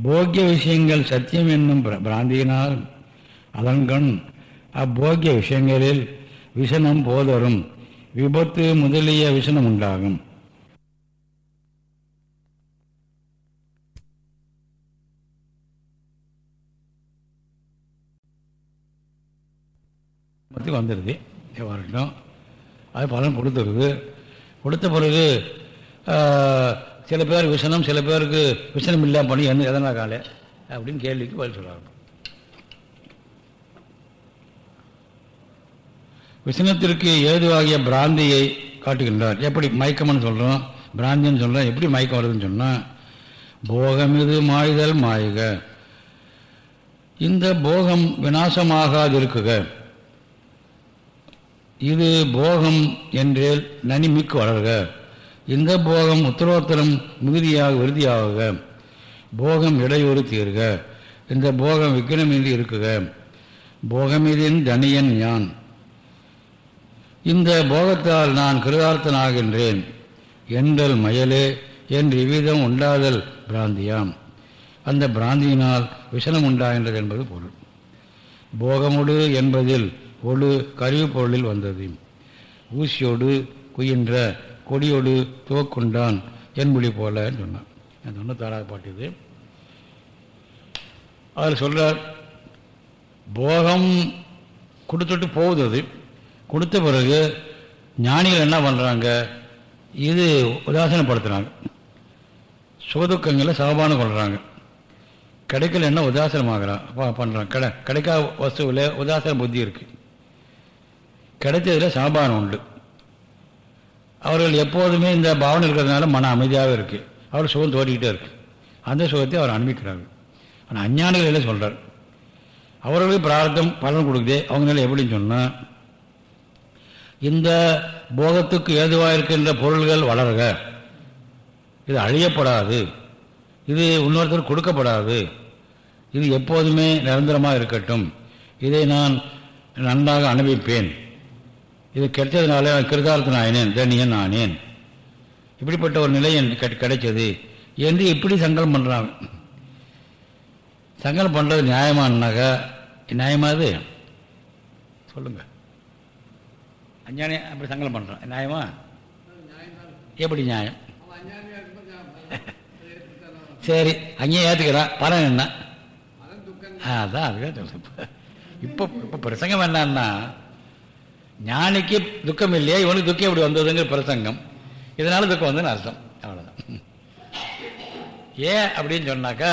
போக்கிய விஷயங்கள் சத்தியம் என்னும் பிராந்தியினால் அதன்கண். அப்போக்கிய விஷயங்களில் விசனம் போதரும். விபத்து முதலிய விசனம் உண்டாகும். வந்துடுது வரட்டும். அது பலன் கொடுத்துருது. கொடுத்த பிறகு சில பேர் விசனம் சில பேருக்கு விசனம் இல்லாமல் பண்ணி என்ன எதனா காலே? அப்படின்னு கேள்விக்கு பதில் சொல்கிறாங்க விசனத்திற்கு ஏதுவாகிய பிராந்தியை காட்டுகின்றார். எப்படி மயக்கம்னு சொல்கிறோம் பிராந்தின்னு சொல்கிறோம் எப்படி மயக்கம் வருதுன்னு சொன்னால் போகம் இது மாய்தல் மாயுக. இந்த போகம் விநாசமாகாதிருக்குக. இது போகம் என்றேல் நனிமிக்கு வளர்க. இந்த போகம் உத்தரோத்தரம் மிகுதியாக விருதியாக போகம் இடையூறு தீர்க. இந்த போகம் விக்னமின்றி இருக்குக. போகமிதின் தனியன் யான். இந்த போகத்தால் நான் கிருதார்த்தனாகின்றேன். என்றல் மயலே என்று இவ்விதம் உண்டாதல் பிராந்தியாம். அந்த பிராந்தியினால் விஷனம் உண்டாகின்றது என்பது பொருள். போகமுடு என்பதில் ஒழு கருவி பொருளில் வந்தது. ஊசியோடு குயின்ற கொடியோடு துவக்கொண்டான் என்பொழி போலன்னு சொன்னான். அது ஒன்று தாராத பாட்டு இது அதில் சொல்கிறார் போகம் கொடுத்துட்டு போகுது அது. கொடுத்த பிறகு ஞானிகள் என்ன பண்ணுறாங்க இது உதாசனப்படுத்துகிறாங்க சுகதுக்கங்களை சமபானம் கொள்கிறாங்க கிடைக்கல என்ன உதாசனமாகறான் பண்ணுறான் கிடை கிடைக்கா வஸ்துவில் உதாசன புத்தி இருக்குது கிடைத்ததில் சமபானம் உண்டு. அவர்கள் எப்போதுமே இந்த பாவனை இருக்கிறதுனால மன அமைதியாகவே இருக்குது அவர் சுகம் தோட்டிக்கிட்டே இருக்கு. அந்த சுகத்தை அவர் அனுபவிக்கிறாங்க ஆனால் அஞ்ஞானிகள் எல்லாம் சொல்கிறார் அவர்களுக்கு பிரார்த்தம் பலன் கொடுக்குதே அவங்களால எப்படின்னு சொன்னால் இந்த போகத்துக்கு ஏதுவாக இருக்கின்ற பொருள்கள் வளருக. இது அழியப்படாது. இது இன்னொருத்தர் கொடுக்கப்படாது. இது எப்போதுமே நிரந்தரமாக இருக்கட்டும். இதை நான் நன்றாக அனுபவிப்பேன். இது கிடைச்சதுனால கிருதார்த்தன் ஆயினேன் தனியன் ஆனேன். இப்படிப்பட்ட ஒரு நிலை எனக்கு கிடைச்சது. என்று இப்படி சங்கலம் பண்ணுறாங்க சங்கலம் பண்ணுறது நியாயமானாக்கா நியாயமா அது? சொல்லுங்க. அஞ்ஞானி அப்படி சங்கலம் பண்ணுறான் நியாயமா? எப்படி நியாயம்? சரி அங்கேயே ஏற்றுக்கிறான் பலன் என்ன? அதான் அதுக்காக இப்போ இப்போ பிரசங்கம் என்னன்னா ஞானிக்கு துக்கம் இல்லையா? இவனுக்கு துக்கம் எப்படி வந்ததுங்கிற பிரசங்கம். இதனால துக்கம் வந்ததுன்னு அர்த்தம். அவ்வளோதான் ஏன் அப்படின்னு சொன்னாக்கா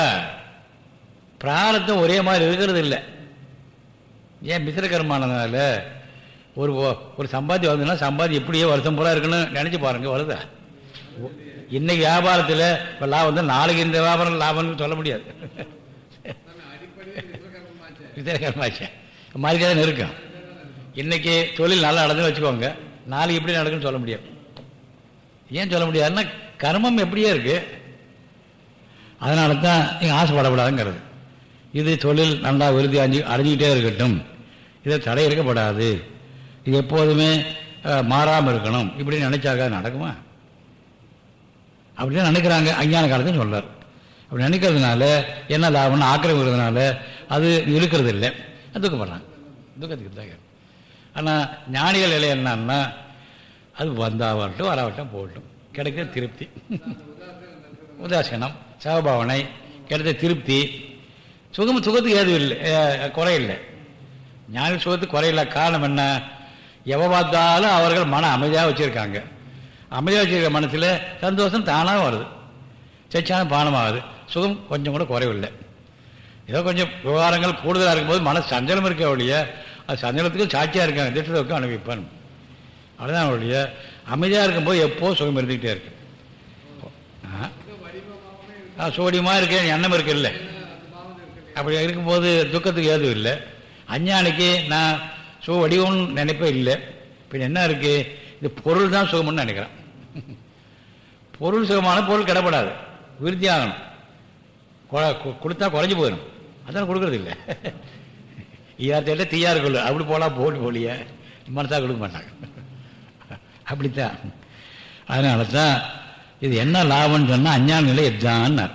பிராரத்தம் ஒரே மாதிரி இருக்கிறது இல்லை. ஏன் மிசிரகரமானதுனால ஒரு ஒரு சம்பாத்தி வந்ததுன்னா சம்பாதி எப்படியே வருஷம் பூரா இருக்குன்னு நினச்சி பாருங்க வருதா? இன்னைக்கு வியாபாரத்தில் இப்போ லாபம் தான் நாளைக்கு இந்த வியாபாரம் லாபம்னு சொல்ல முடியாது. விசேஷகரமாச்சு மாதிரி தான் இருக்கும். இன்றைக்கி தொழில் நல்லா நடந்துன்னு வச்சுக்கோங்க. நாளைக்கு எப்படி நடக்குன்னு சொல்ல முடியாது. ஏன் சொல்ல முடியாதுன்னா கர்மம் எப்படியே இருக்கு. அதனால தான் நீங்கள் ஆசைப்படக்கூடாதுங்கிறது. இது தொழில் நல்லா விருதி அஞ்சு அடைஞ்சிக்கிட்டே இருக்கட்டும். இதை தடை இருக்கப்படாது இது எப்போதுமே மாறாமல் இருக்கணும். இப்படி நினைச்சாக்க நடக்குமா? அப்படின்னு நினைக்கிறாங்க. அஞ்ஞான காலத்தையும் சொல்றார். அப்படி நினைக்கிறதுனால என்ன லாபம்னு ஆக்கிரமிக்கிறதுனால அது இருக்கிறது இல்லை துக்கப்படுறாங்க. துக்கத்துக்கு தான் ஆனால் ஞானிகள் நிலை என்னன்னா அது வந்தால் வரட்டும் வராவட்டும் போகட்டும். கிடைக்கிற திருப்தி. உதாசீனம் சகபாவனை கிடைத்த திருப்தி. சுகம் சுகத்துக்கு ஏதும் இல்லை குறையில்லை ஞான சுகத்துக்கு குறையில்லை காரணம் என்ன? எவ பார்த்தாலும் அவர்கள் மன அமைதியாக வச்சுருக்காங்க. அமைதியாக வச்சுருக்க மனசில் சந்தோஷம் தானாக வருது. சச்சான பானமாகுது. சுகம் கொஞ்சம் கூட குறைவில்லை ஏதோ கொஞ்சம் விவகாரங்கள் கூடுதலாக இருக்கும்போது மன சஞ்சலம் இருக்க ஒழிய அது சந்தேகத்துக்கு சாட்சியாக இருக்காங்க. திட்டத்துக்கு அனுபவிப்பான். அதுதான் ஒழிய அமைதியாக இருக்கும்போது எப்போ சுகம் இருந்துக்கிட்டே இருக்கு. ஆ. ஆ சோடியமாக இருக்கேன் எண்ணம் இருக்கு இல்லை அப்படி இருக்கும்போது துக்கத்துக்கு ஏதும் இல்லை. அஞ்ஞானிக்கு நான் சுக வடிவம்னு நினைப்பே இல்லை. பின் என்ன இருக்கு? இது பொருள் தான் சுகம்னு நினைக்கிறேன். பொருள் சுகமான பொருள் கிடப்படாது. விருத்தி ஆகணும் கொ- கொடுத்தா குறைஞ்சி போயிடும். அதான் கொடுக்கறது இல்லை. ஈயார்த்திட்ட தீயார் கொள்ளு. அப்படி போலாம் போட்டு போலிய. மனசா கொடுக்க மாட்டாங்க. அப்படித்தான். அதனால தான் இது என்ன லாபம்னு சொன்னால் அஞ்ஞான நிலை இதுதான்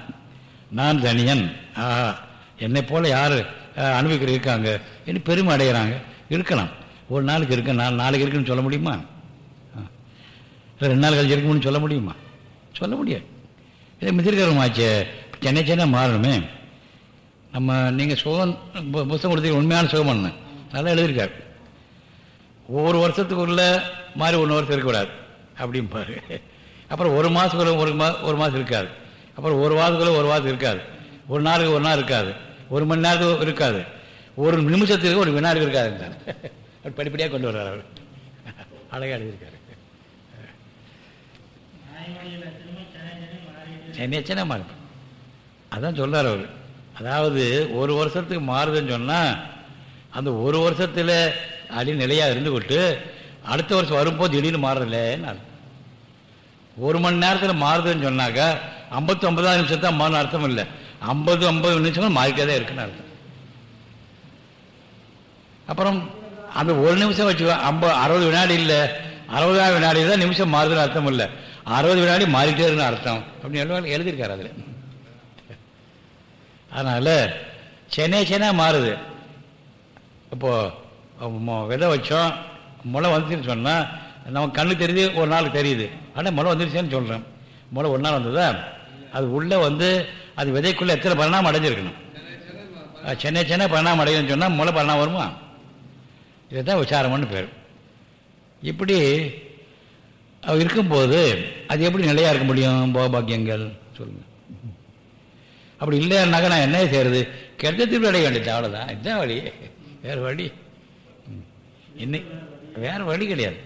நான் தனியன். ஆஹா என்னை போல யார் அனுபவிக்கிற இருக்காங்க. என்று பெருமை அடைகிறாங்க. இருக்கலாம். ஒரு நாளுக்கு இருக்கு நாலு நாளைக்கு இருக்குன்னு சொல்ல முடியுமா? ஆ. இல்லை ரெண்டு நாள் கழிச்சு இருக்கும்னு சொல்ல முடியுமா? சொல்ல முடியாது. இதை மிதிர்கரமாச்சே. சென்னை சென்னை மாறணுமே. நம்ம நீங்கள் சுகம் புத்தகம் கொடுத்தீங்க உண்மையான சுகம் பண்ண நல்லா எழுதியிருக்காரு. ஒவ்வொரு வருஷத்துக்குள்ள மாதிரி ஒன்று வருஷம் இருக்கக்கூடாது. அப்படிம்பாரு அப்புறம் ஒரு மாதத்துக்குள்ள ஒரு மா ஒரு மாதம் இருக்காது. அப்புறம் ஒரு வாரத்துக்குள்ள ஒரு வாரம் இருக்காது. ஒரு நாளுக்கு ஒரு நாள் இருக்காது. ஒரு மணி நேரத்துக்கு இருக்காது. ஒரு நிமிஷத்துக்கு ஒரு வினாடி இருக்காதுன்றார் அப்படி படிப்படியாக கொண்டு வர்றார் அவர். அழகாக எழுதியிருக்காரு. சென்னை சென்னை மாறும் அதான் சொல்றார் அவர். அதாவது ஒரு வருஷத்துக்கு மாறுதுன்னு சொன்னால் அந்த ஒரு வருஷத்தில் அடி நிலையாக இருந்து விட்டு அடுத்த வருஷம் வரும்போது திடீர்னு மாறுதில்லைன்னு அர்த்தம். ஒரு மணி நேரத்தில் மாறுதுன்னு சொன்னாக்கா ஐம்பத்தி ஐம்பதாவது நிமிஷம் தான் மாறும் அர்த்தம் இல்லை. ஐம்பது ஐம்பது நிமிஷங்கள் மாறிட்டே தான் இருக்குன்னு அர்த்தம். அப்புறம் அந்த ஒரு நிமிஷம் வச்சுக்கோ ஐம்பது அறுபது வினாடி இல்லை. அறுபதாவது வினாடி தான் நிமிஷம் மாறுதுன்னு அர்த்தம் இல்லை. அறுபது வினாடி மாறிட்டே இருக்குன்னு அர்த்தம். அப்படின்னு எழுதியிருக்காரு அதில். அதனால் சென்னை சென்னா மாறுது. இப்போது மொ- விதை வச்சோம் முளை வந்துச்சுன்னு சொன்னால் நம்ம கண்ணு தெரியுது ஒரு நாள் தெரியுது. ஆனால் முளை வந்துருச்சேன்னு சொல்கிறேன் முளை ஒரு நாள் வந்ததா? அது உள்ளே வந்து அது விதைக்குள்ளே எத்தனை பரிணாமம் அடைஞ்சிருக்கணும்? சென்னை சென்னை பரிணாமம் அடையுதுன்னு சொன்னால் முளை பரிணாமம் வருமா? இதுதான் விசாரம்னு பேர். இப்படி இருக்கும்போது அது எப்படி நிலையாக இருக்க முடியும் போகபாக்கியங்கள் சொல்லுங்கள் அப்படி இல்லைன்னாக்கா நான் என்ன செய்யறது கெட்ட திருப்பி அடைய வேண்டியது அவ்வளோதான் இதுதான் வழி. வேறு வழி. ம். வேறு வழி கிடையாது.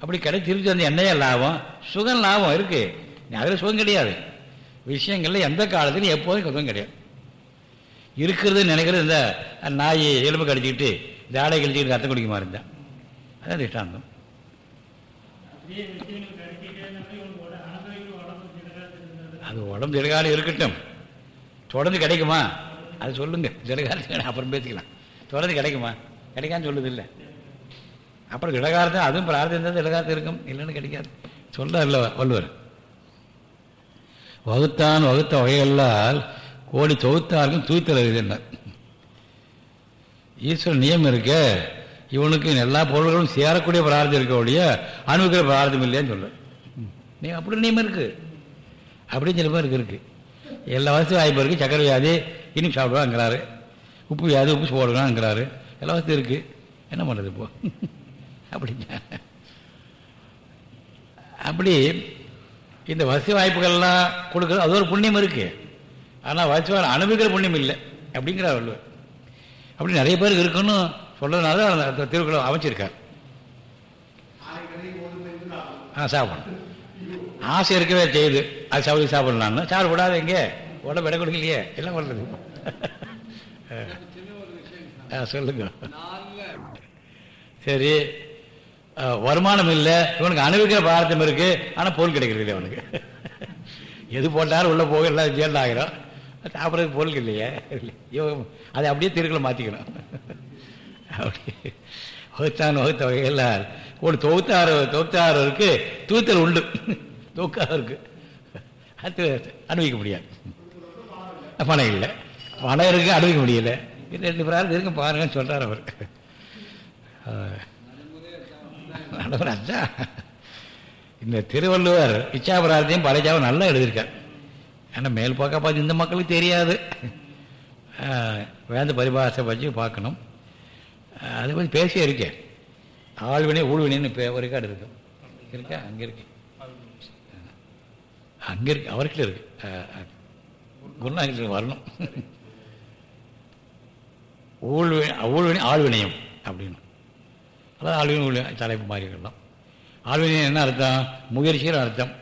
அப்படி கிடை திருப்பி வந்து என்னையா லாபம்? சுகம் லாபம் இருக்குது அதில் சுகம் கிடையாது. விஷயங்கள்ல எந்த காலத்துலையும் எப்போதும் சுகம் கிடையாது. இருக்கிறது நினைக்கிறது இந்த நாய் எலும்பு கடிச்சிக்கிட்டு தாடை கழிச்சிக்கிட்டு ரத்தம் குடிக்குமா இருந்தான் அதான் திஷ்டாந்தம் அது உடம்பு திடகாலம் இருக்கட்டும். தொடர்ந்து கிடைக்குமா? அது சொல்லுங்க. திடகாலத்துக்கு அப்புறம் பேசிக்கலாம். தொடர்ந்து கிடைக்குமா? கிடைக்கான்னு சொல்லுது இல்லை. அப்புறம் திடகாலத்தை அதுவும் பிரார்த்தம் இருந்தால் திடகாலத்து இருக்கும். இல்லைன்னு கிடைக்காது. சொல்ல இல்லை வள்ளுவர். வகுத்தான் வகுத்த வகைகளால் கோடி தொகுத்தாருக்கும் தூய்த்தல் எழுதினார் ஈஸ்வரன் நியமம் இருக்க இவனுக்கு எல்லா பொருள்களும் சேரக்கூடிய பிரார்த்தம் இருக்க ஒழிய பிரார்த்தம் இல்லையான்னு சொல்ல நீ அப்படி நியமம் இருக்கு. அப்படின்னு சில பேருக்கு இருக்கு. எல்லா வசதி வாய்ப்பு இருக்கு. சக்கரை வியாதி இனிப்பு சாப்பிடுவாங்கிறாரு. உப்பு வியாதி உப்பு போடுவாங்கிறாரு. எல்லா வசதி இருக்கு. என்ன பண்ணுறது இப்போ? அப்படிங்க அப்படி இந்த வசதி வாய்ப்புகள்லாம் கொடுக்குறது அது ஒரு புண்ணியம் இருக்கு. ஆனால் வசதி அனுபவிக்கிற புண்ணியம் இல்லை. அப்படிங்கிறார் வள்ளுவர். அப்படி நிறைய பேருக்கு இருக்குன்னு சொல்றதுனால அந்த திருக்குறள் அமைச்சிருக்கார். ஆ சாப்பிடணும். ஆசை இருக்கவே செய்யுது. அது சவுதி சாப்பிடலான்னு. சாப்பிடக்கூடாது எங்கே உடம்பு விட கொடுக்கலையே. எல்லாம் பண்ணுறது ஆ சொல்லுங்க. சரி. வருமானம் இல்லை. இவனுக்கு அனுபவிக்கிற பாரத்தம் இருக்கு. ஆனால் பொருள் கிடைக்கிறது இல்லை அவனுக்கு. எது போட்டாலும் உள்ளே போக எல்லாம் ஜேல் ஆகிறோம் சாப்பிட்றதுக்கு பொருள் இல்லையே. யோகம் அதை அப்படியே திருக்களை மாற்றிக்கணும் அப்படி. வகுத்தான் வகுத்த வகையில் ஒரு தொகுத்தாறு தொகுத்தாருக்கு தூத்தல் உண்டு. தொகுக்காருக்கு அது அனுபவிக்க முடியாது. பணம் இல்லை. பணம் இருக்கு அனுபவிக்க முடியல. இது ரெண்டு பிராரம் இருக்கு பாருங்கன்னு சொல்றார் அவர். நடுவர் அதான். இந்த திருவள்ளுவர் இச்சாபிரார்த்தையும் படைச்சாவும் நல்லா எழுதியிருக்கார். ஏன்னா மேல் பார்க்க பார்த்து இந்த மக்களுக்கு தெரியாது. வேந்த பரிபாஷை வச்சு பார்க்கணும். அது பற்றி பேசியே இருக்கேன். ஆழ்வினை ஊழ்வினைன்னு இப்போ ஒரு ரெக்கார்டு இருக்கும் இருக்கா? அங்கே இருக்கு. அங்கே இருக்கு அவர்கிட்ட இருக்கு. குருநாயகத்தில் வரணும். ஊழ்வி ஊழ்வினை ஆழ்வினயம் அப்படின்னு. அதாவது ஆழ்வினை ஊழ்வினை தலைப்பு மாறி இருக்கலாம். ஆழ்வினை என்ன அர்த்தம்? முயற்சிகள் அர்த்தம்.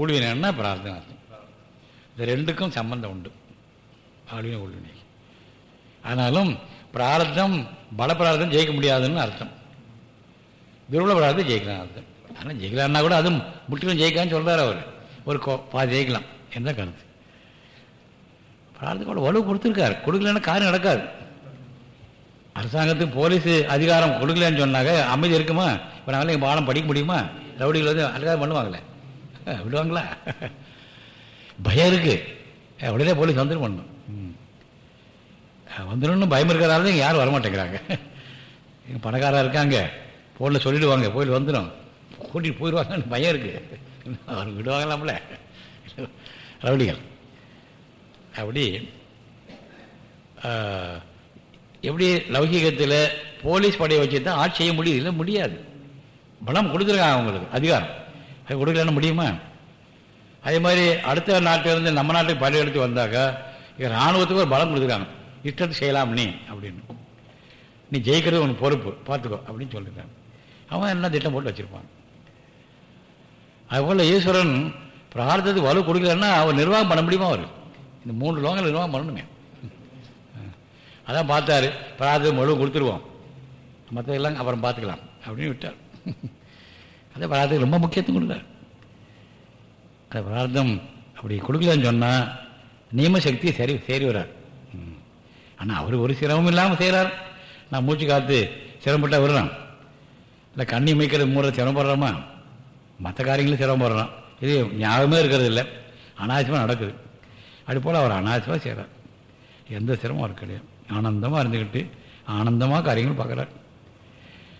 ஊழ்வினைன்னா பிரார்த்தனை அர்த்தம். இந்த ரெண்டுக்கும் சம்பந்தம் உண்டு. ஆழ்வினை ஊழ்வினை. ஆனாலும் பிரார்த்தம் பல பிரார்த்தம் ஜெயிக்க முடியாதுன்னு அர்த்தம். துருவல பிரார்த்தம் ஜெயிக்கலாம் அர்த்தம். ஆனால் ஜெயிக்கலான்னா கூட அதுவும் முற்றிலும் ஜெயிக்கான்னு சொல்கிறார் அவர். ஒரு கோ- பாதி ஜெயிக்கலாம். என்ன கருத்து? பிரார்த்தனை வலு கொடுத்துருக்காரு. கொடுக்கலன்னா காரியம் நடக்காது. அரசாங்கத்துக்கு போலீஸ் அதிகாரம் கொடுக்கலன்னு சொன்னாக்க அமைதி இருக்குமா? இப்போ நாங்களே எங்கள் பாடம் படிக்க முடியுமா? ரவுடிகள் வந்து அதிகாரம் பண்ணுவாங்களே. விடுவாங்களா? பயம் இருக்குது அஹ், உடனே போலீஸ் வந்துடும் பண்ணும். ம். பயம் இருக்கிறதால தான் இங்கே யாரும் வரமாட்டேங்கிறாங்க. இங்கே பணக்காரா இருக்காங்க. ஃபோனில் சொல்லிவிடுவாங்க போயில் வந்துடும் கூட்டிகிட்டு போயிடுவாங்கன்னு பயம் இருக்குது அவர் நம்மள ரவுடிகள். அப்படி ஆஹ், எப்படி லௌகிகத்தில் போலீஸ் படையை வச்சு தான் ஆட்சி செய்ய முடியுது? இல்லை முடியாது. பலம் கொடுத்துருக்காங்க அவங்களுக்கு அதிகாரம். அது கொடுக்கலன்னு முடியுமா? அதே மாதிரி அடுத்த நாட்டிலேருந்து நம்ம நாட்டுக்கு படை எடுத்து வந்தாக்கா இங்க இராணுவத்துக்கு ஒரு பலம் கொடுத்துருக்காங்க. இஷ்டத்தை செய்யலாம் நீ அப்படின்னு. நீ ஜெயிக்கிறது உனக்கு பொறுப்பு. பார்த்துக்கோ அப்படின்னு சொல்லியிருக்காங்க அவன் என்ன திட்டம் போட்டு வச்சிருப்பான். அதுபோல் ஈஸ்வரன் பிரார்த்தத்துக்கு வலு கொடுக்கலன்னா அவர் நிர்வாகம் பண்ண முடியுமா அவர்? இந்த மூன்று லோகங்கள் நிர்வாகம் பண்ணணுமே. அதான் பார்த்தாரு. பிரார்த்தம் வலு கொடுத்துருவோம். மற்றதெல்லாம் அப்புறம் பார்த்துக்கலாம். அப்படின்னு விட்டார். அதான் பிரார்த்தத்துக்கு ரொம்ப முக்கியத்துவம் கொடுத்தார். அந்த பிரார்த்தம் அப்படி கொடுக்கலன்னு சொன்னால் நியம சரி சரி வரார் ஆனால் அவர் ஒரு சிரமம் இல்லாமல் செய்கிறார் நான் மூச்சு காத்து சிரமப்பட்டா விடுறான் இல்லை கண்ணி மைக்கிறது மூட சிரமப்படுறோமா? மற்ற காரியங்களும் சிரமப்படுறான் இது ஞாபகமே இருக்கிறது இல்லை. அனாவசியமாக நடக்குது. அது போல் அவர் அனாவசியமாக செய்கிறார் எந்த சிரமம் அவர் கிடையாது. ஆனந்தமாக இருந்துக்கிட்டு ஆனந்தமாக காரியங்கள் பார்க்குறார்.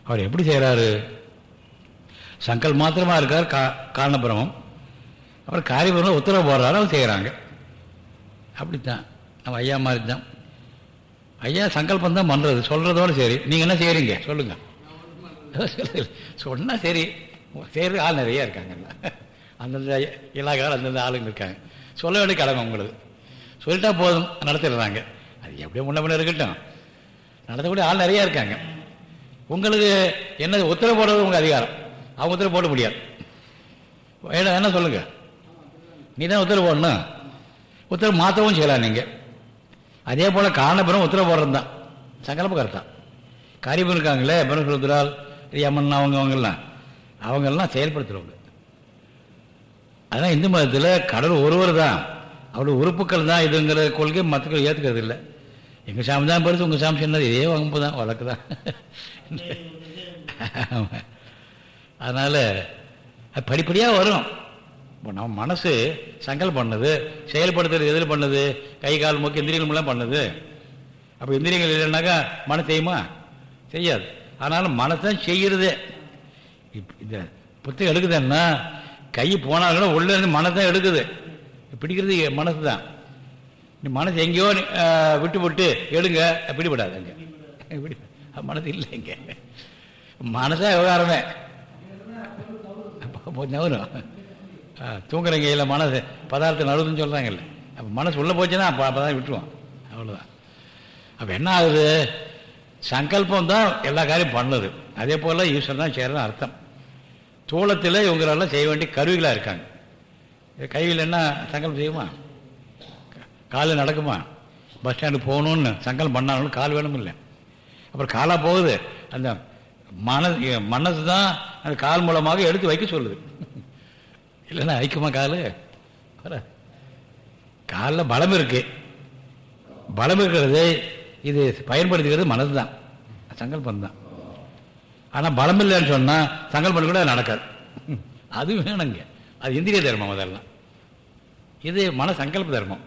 அவர் எப்படி செய்கிறாரு சங்கல் மாத்திரமாக இருக்கார் கா காரணபிரமம். அப்புறம் காரியபிரமம் உத்தரவு போடுறாரு அவர் செய்கிறாங்க அப்படித்தான். நம்ம ஐயா மாதிரி தான் ஐயா சங்கல்பம் தான் பண்ணுறது சொல்கிறதோட சரி. நீங்கள் என்ன செய்கிறீங்க சொல்லுங்கள் சொன்னால் சரி. செய்கிற ஆள் நிறைய இருக்காங்கல்ல அந்தந்த இலாக்கால் அந்தந்த ஆளுங்க இருக்காங்க. சொல்ல வேண்டிய கடமை உங்களுக்கு சொல்லிட்டா போதும் நடத்திடுறாங்க. அது எப்படியோ முன்ன பின்ன இருக்கட்டும். நடத்தக்கூடிய ஆள் நிறைய இருக்காங்க. உங்களுக்கு என்ன உத்தரவு போடுறது உங்கள் அதிகாரம். அவங்க உத்தரவு போட முடியாது. வேணும் என்ன சொல்லுங்கள் நீ தான் உத்தரவு போடணும். உத்தரவு மாற்றவும் செய்யலாம் நீங்கள் அதே போல் காரணபுரம் உத்தரவு போடுறது தான். சங்கல்ப கருத்தான் காரியபுரம் இருக்காங்களே பிரம்மசுத்ரால் யமன் அவங்க அவங்கெல்லாம் அவங்கெல்லாம் செயல்படுத்துகிறவங்க அதனால் இந்து மதத்தில் கடவுள் ஒருவர் தான். அவருடைய உறுப்புக்கள் தான் இதுங்கிற கொள்கை மற்றவர்கள் ஏற்றுக்கிறது இல்லை. எங்கள் சாமி தான் பெருசு உங்கள் சாமி சொன்னது இதே வகுப்பு தான் வழக்கு தான். அதனால் அது படிப்படியாக வரும். இப்போ நம்ம மனசு சங்கல் பண்ணது செயல்படுத்துறது எதில் பண்ணுது கை கால் மூக்கு இந்திரியங்கள்லாம் பண்ணுது. அப்போ இந்திரியங்கள் இல்லைன்னாக்கா மன செய்யுமா? செய்யாது. ஆனாலும் மனசு தான் செய்கிறதே இப் இந்த புத்தகம் எடுக்குதுன்னா கை போனால் கூட மனசு தான் எடுக்குது. பிடிக்கிறது மனசு தான். நீ மனசு எங்கேயோ நீ, விட்டு விட்டு எடுங்க. பிடிபடாது அங்கே மனது அது இல்லை இங்கே மனசா விவகாரமே. அப்போ நவரும் தூங்குறங்க இல்லை மனசு? பதார்த்தம் நழுதுன்னு சொல்கிறாங்கல்ல அப்போ மனசு உள்ளே போச்சுன்னா அப்போ அப்போ தான் விட்டுருவோம். அவ்வளோதான் அப்போ என்ன ஆகுது? சங்கல்பம் தான் எல்லா காரியம் பண்ணுது. அதே போல் ஈஸ்வரன் தான் செய்கிறன்னு அர்த்தம். தூளத்தில் இவங்களெல்லாம் செய்ய வேண்டிய கருவிகளாக இருக்காங்க. கையில் என்ன சங்கல்பம் செய்யுமா? காலில் நடக்குமா? பஸ் ஸ்டாண்டுக்கு போகணுன்னு சங்கல்பம் பண்ணாலும் கால் வேணும் இல்லை. அப்புறம் காலாக போகுது. அந்த மன மனசு தான் அந்த கால் மூலமாக எடுத்து வைக்க சொல்லுது. இல்லைன்னா ஐக்குமா கால்? காலில் பலம் இருக்கு. பலம் இருக்கிறது இது பயன்படுத்திக்கிறது மனசு தான் சங்கல்பம் தான் ஆனால் பலம் இல்லைன்னு சொன்னால் சங்கல்பம் கூட நடக்காது. அது வேணுங்க. அது இந்திரிய தர்மம் அதெல்லாம். இது மன சங்கல்ப தர்மம்.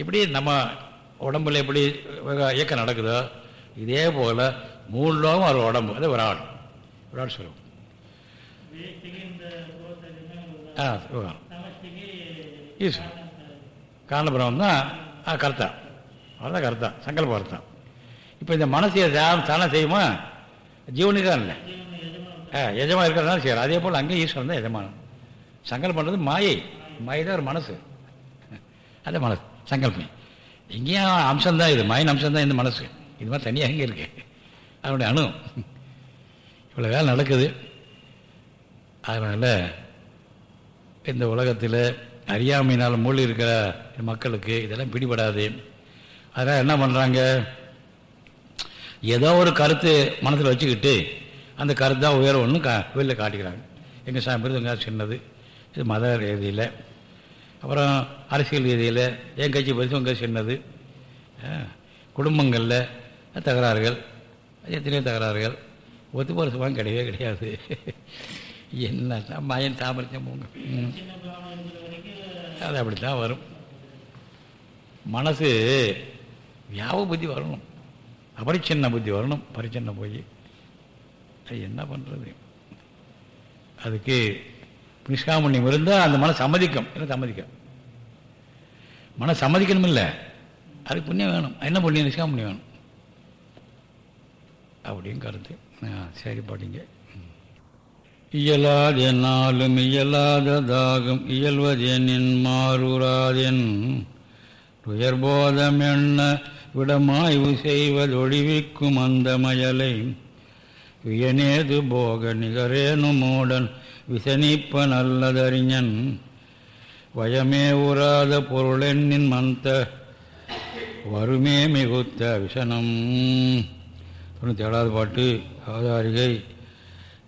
இப்படி நம்ம உடம்புல எப்படி இயக்கம் நடக்குதோ இதே போல் மூணு லோகம் ஒரு உடம்பு. அது ஒரு விராட் சொல்லுவோம். ஆ விவகாரம் ஈஸ்வரன் காரணபுரம் தான் கர்த்தா. அவ்வளோதான் கர்த்தா. சங்கல்ப கர்த்தா. இப்போ இந்த மனசை தானே செய்யுமா? ஜீவனுக்கு தான் இல்லை ஆ எஜமா இருக்கிறதுனால செய்யலாம் அதே போல் அங்கேயும் ஈஸ்வரன் தான் எஜமானம் சங்கல்பம் பண்ணுறது மாயை. மாயை தான் ஒரு மனசு. அந்த மனசு சங்கல்பம். இங்கேயும் அம்சம்தான் இது. மாயின் அம்சம் தான் இந்த மனசு. இது மாதிரி தனியாக அங்கே இருக்கு? அதனுடைய அணு. இவ்வளோ வேலை நடக்குது. அதனால் இந்த உலகத்தில் அறியாமையினால் மூழ்கி இருக்கிற மக்களுக்கு இதெல்லாம் பிடிபடாது. அதனால் என்ன பண்ணுறாங்க ஏதோ ஒரு கருத்து மனசில் வச்சுக்கிட்டு அந்த கருத்து தான் உயர்வுன்னு கா வெளியில் காட்டிக்கிறாங்க. எங்கள் சாமி எங்கள் சின்னது இது மத ரீதியில். அப்புறம் அரசியல் ரீதியில் என் கட்சி பெருசு உங்கள் சின்னது குடும்பங்களில் தகராறுகள் எத்தனையோ தகராறுகள். ஒத்து பரிசுமாக கிடையவே கிடையாது. என்ன மயன் தாமரிச்சம் போங்க. அது அப்படி தான் வரும். மனசு வியாப புத்தி வரணும். அபரிச்சின்ன புத்தி வரணும் பரிச்சின்ன போய் அது என்ன பண்ணுறது அதுக்கு நிஷ்காமண்யம் இருந்தால் அந்த மன சம்மதிக்கும். இல்லை சம்மதிக்கும்? மன சம்மதிக்கணும் இல்லை அதுக்கு புண்ணியம் வேணும். என்ன புண்ணியம்? நிஷ்காமண்யம் வேணும். அப்படின்னு கருத்து. ஆ, சரி படிங்க. இயலாதென்னாலும் இயலாததாகும் இயல்வதெனின் மாறுராதென். துயர்போதம் என்ன விடமாய்வு செய்வதொழிவிக்கும் அந்த மயலை. வியனேது போக நிகரேனு மூடன் விசனிப்பன் நல்லதறிஞன். வயமே உறாத பொருளெண்ணின் மந்த வருமே மிகுத்த விசனம் தொண்ணூற்றி ஏழாவது பாட்டு அவதாரிகை.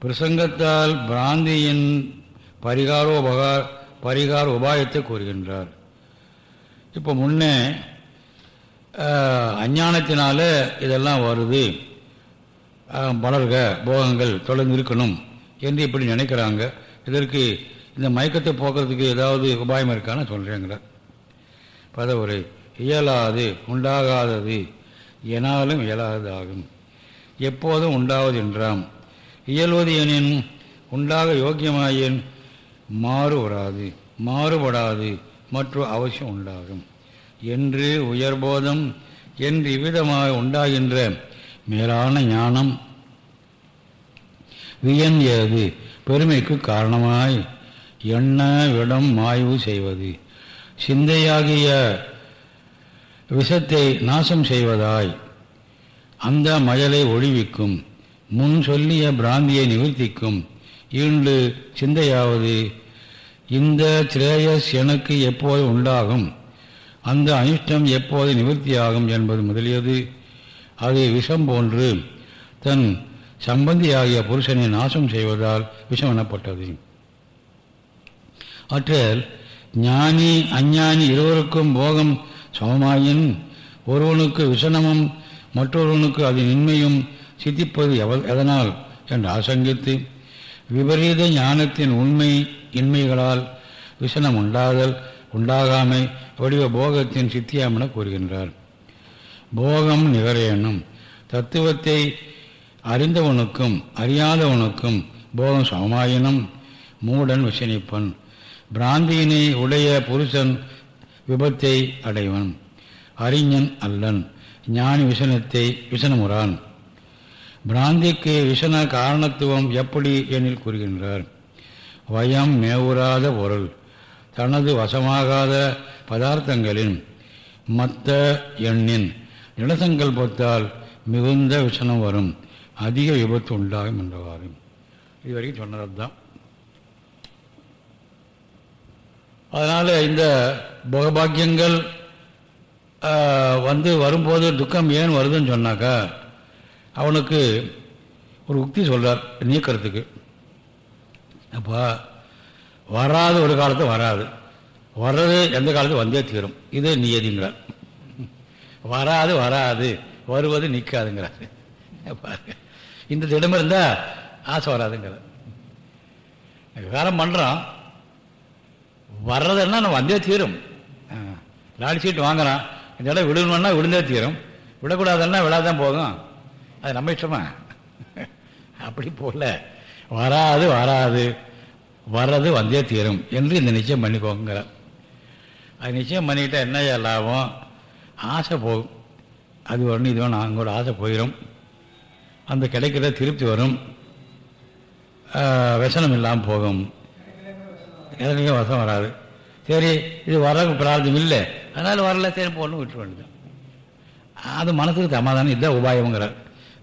பிரசங்கத்தால் பிராந்தியின் பரிகாரோபகார் பரிகார உபாயத்தை கூறுகின்றார். இப்போ முன்னே அஞ்ஞானத்தினால இதெல்லாம் வருது. ஆஹ், வளர்க போகங்கள் தொடர்ந்து இருக்கணும் என்று இப்படி நினைக்கிறாங்க. இதற்கு இந்த மயக்கத்தை போக்குறதுக்கு ஏதாவது உபாயம் இருக்கான்னு சொல்கிறேங்கிறார் பதவுரை இயலாது உண்டாகாதது எனாலும் இயலாததாகும் எப்போதும் உண்டாவது என்றாம். இயல்வது எனின் உண்டாக யோக்கியமாயின் மாறு வராது மாறுபடாது மற்றும் அவசியம் உண்டாகும். என்று உயர்போதம் என்று இவ்விதமாக உண்டாகின்ற மேலான ஞானம் வியந்தியது பெருமைக்கு காரணமாய் எண்ண விடம் மாய்வு செய்வது? சிந்தையாகிய விஷத்தை நாசம் செய்வதாய் அந்த மயலை ஒழிவிக்கும். முன் சொல்லிய பிராந்தியை நிவர்த்திக்கும். ஈண்டு சிந்தையாவது இந்த சிரேயஸ் எனக்கு எப்போது உண்டாகும்? அந்த அனிஷ்டம் எப்போது நிவர்த்தியாகும் என்பது முதலியது. அது விஷம் போன்று தன் சம்பந்தியாகிய புருஷனை நாசம் செய்வதால் விஷம் எனப்பட்டது. அற்றல் ஞானி அஞ்ஞானி இருவருக்கும் போகம் சமமாயின் ஒருவனுக்கு விசனமும் மற்றொருவனுக்கு அதன் இன்மையும் சித்திப்பது எவ- எதனால்? என்று ஆசங்கித்து விபரீத ஞானத்தின் உண்மை இன்மைகளால் விசனம் உண்டாதல் உண்டாகாமை வடிவ போகத்தின் சித்தியாம் என கூறுகின்றார். போகம் நிகரேனும் தத்துவத்தை அறிந்தவனுக்கும் அறியாதவனுக்கும் போகம் சமமாயினும் மூடன் விசனிப்பன் பிராந்தியினை உடைய புருஷன் விபத்தை அடைவன் அறிஞன் அல்லன் ஞானி விசனத்தை விசனமுறான். பிராந்திக்கு விசன காரணத்துவம் எப்படி எனில் கூறுகின்றார். வயம் மேவுறாத பொருள் தனது வசமாகாத பதார்த்தங்களின் மத்த எண்ணின் நிலசங்கல்பத்தால் மிகுந்த விஷனம் வரும் அதிக விபத்து உண்டாகும் என்றவாறு. இதுவரைக்கும் சொன்னது தான் அதனால் இந்த போகபாக்கியங்கள் வந்து வரும்போது துக்கம் ஏன் வருதுன்னு சொன்னாக்கா அவனுக்கு ஒரு உக்தி சொல்கிறார் நீக்கிறதுக்கு. அப்போ வராது ஒரு காலத்து வராது. வர்றது எந்த காலத்து வந்தே தீரும். இது நியதிங்கிறார். வராது வராது. வருவது நிற்காதுங்கிறார் பாருங்க. இந்த திடம் இருந்தால் ஆசை வராதுங்கிறார். விவகாரம் பண்ணுறோம் வர்றதுன்னா நம்ம வந்தே தீரும். லாடி சீட் வாங்குறான். இந்த இடம் விழுணுன்னா விழுந்தே தீரும். விடக்கூடாதுன்னா விழாதான் போகும். அது நம்ம இஷ்டமா? அப்படி போகல வராது வராது. வர்றது வந்தே தீரும் என்று இந்த நிச்சயம் பண்ணிக்கோங்கிறார் அது நிச்சயம் பண்ணிக்கிட்டால் என்ன லாபம்? ஆசை போகும். அது வரணும் இது வேணும் அவங்களோட ஆசை போயிடும் அந்த கிடைக்கிற திருப்தி வரும். ஆஹ், இல்லாமல் போகும். எனக்கு வசம் வராது. சரி இது வரதுக்கு பிரார்த்தம் இல்லை. அதனால் வரல சரி போகணும் விட்டு வேண்டியது அது மனசுக்கு சமாதானம் இதுதான் உபாயம்ங்கிறார்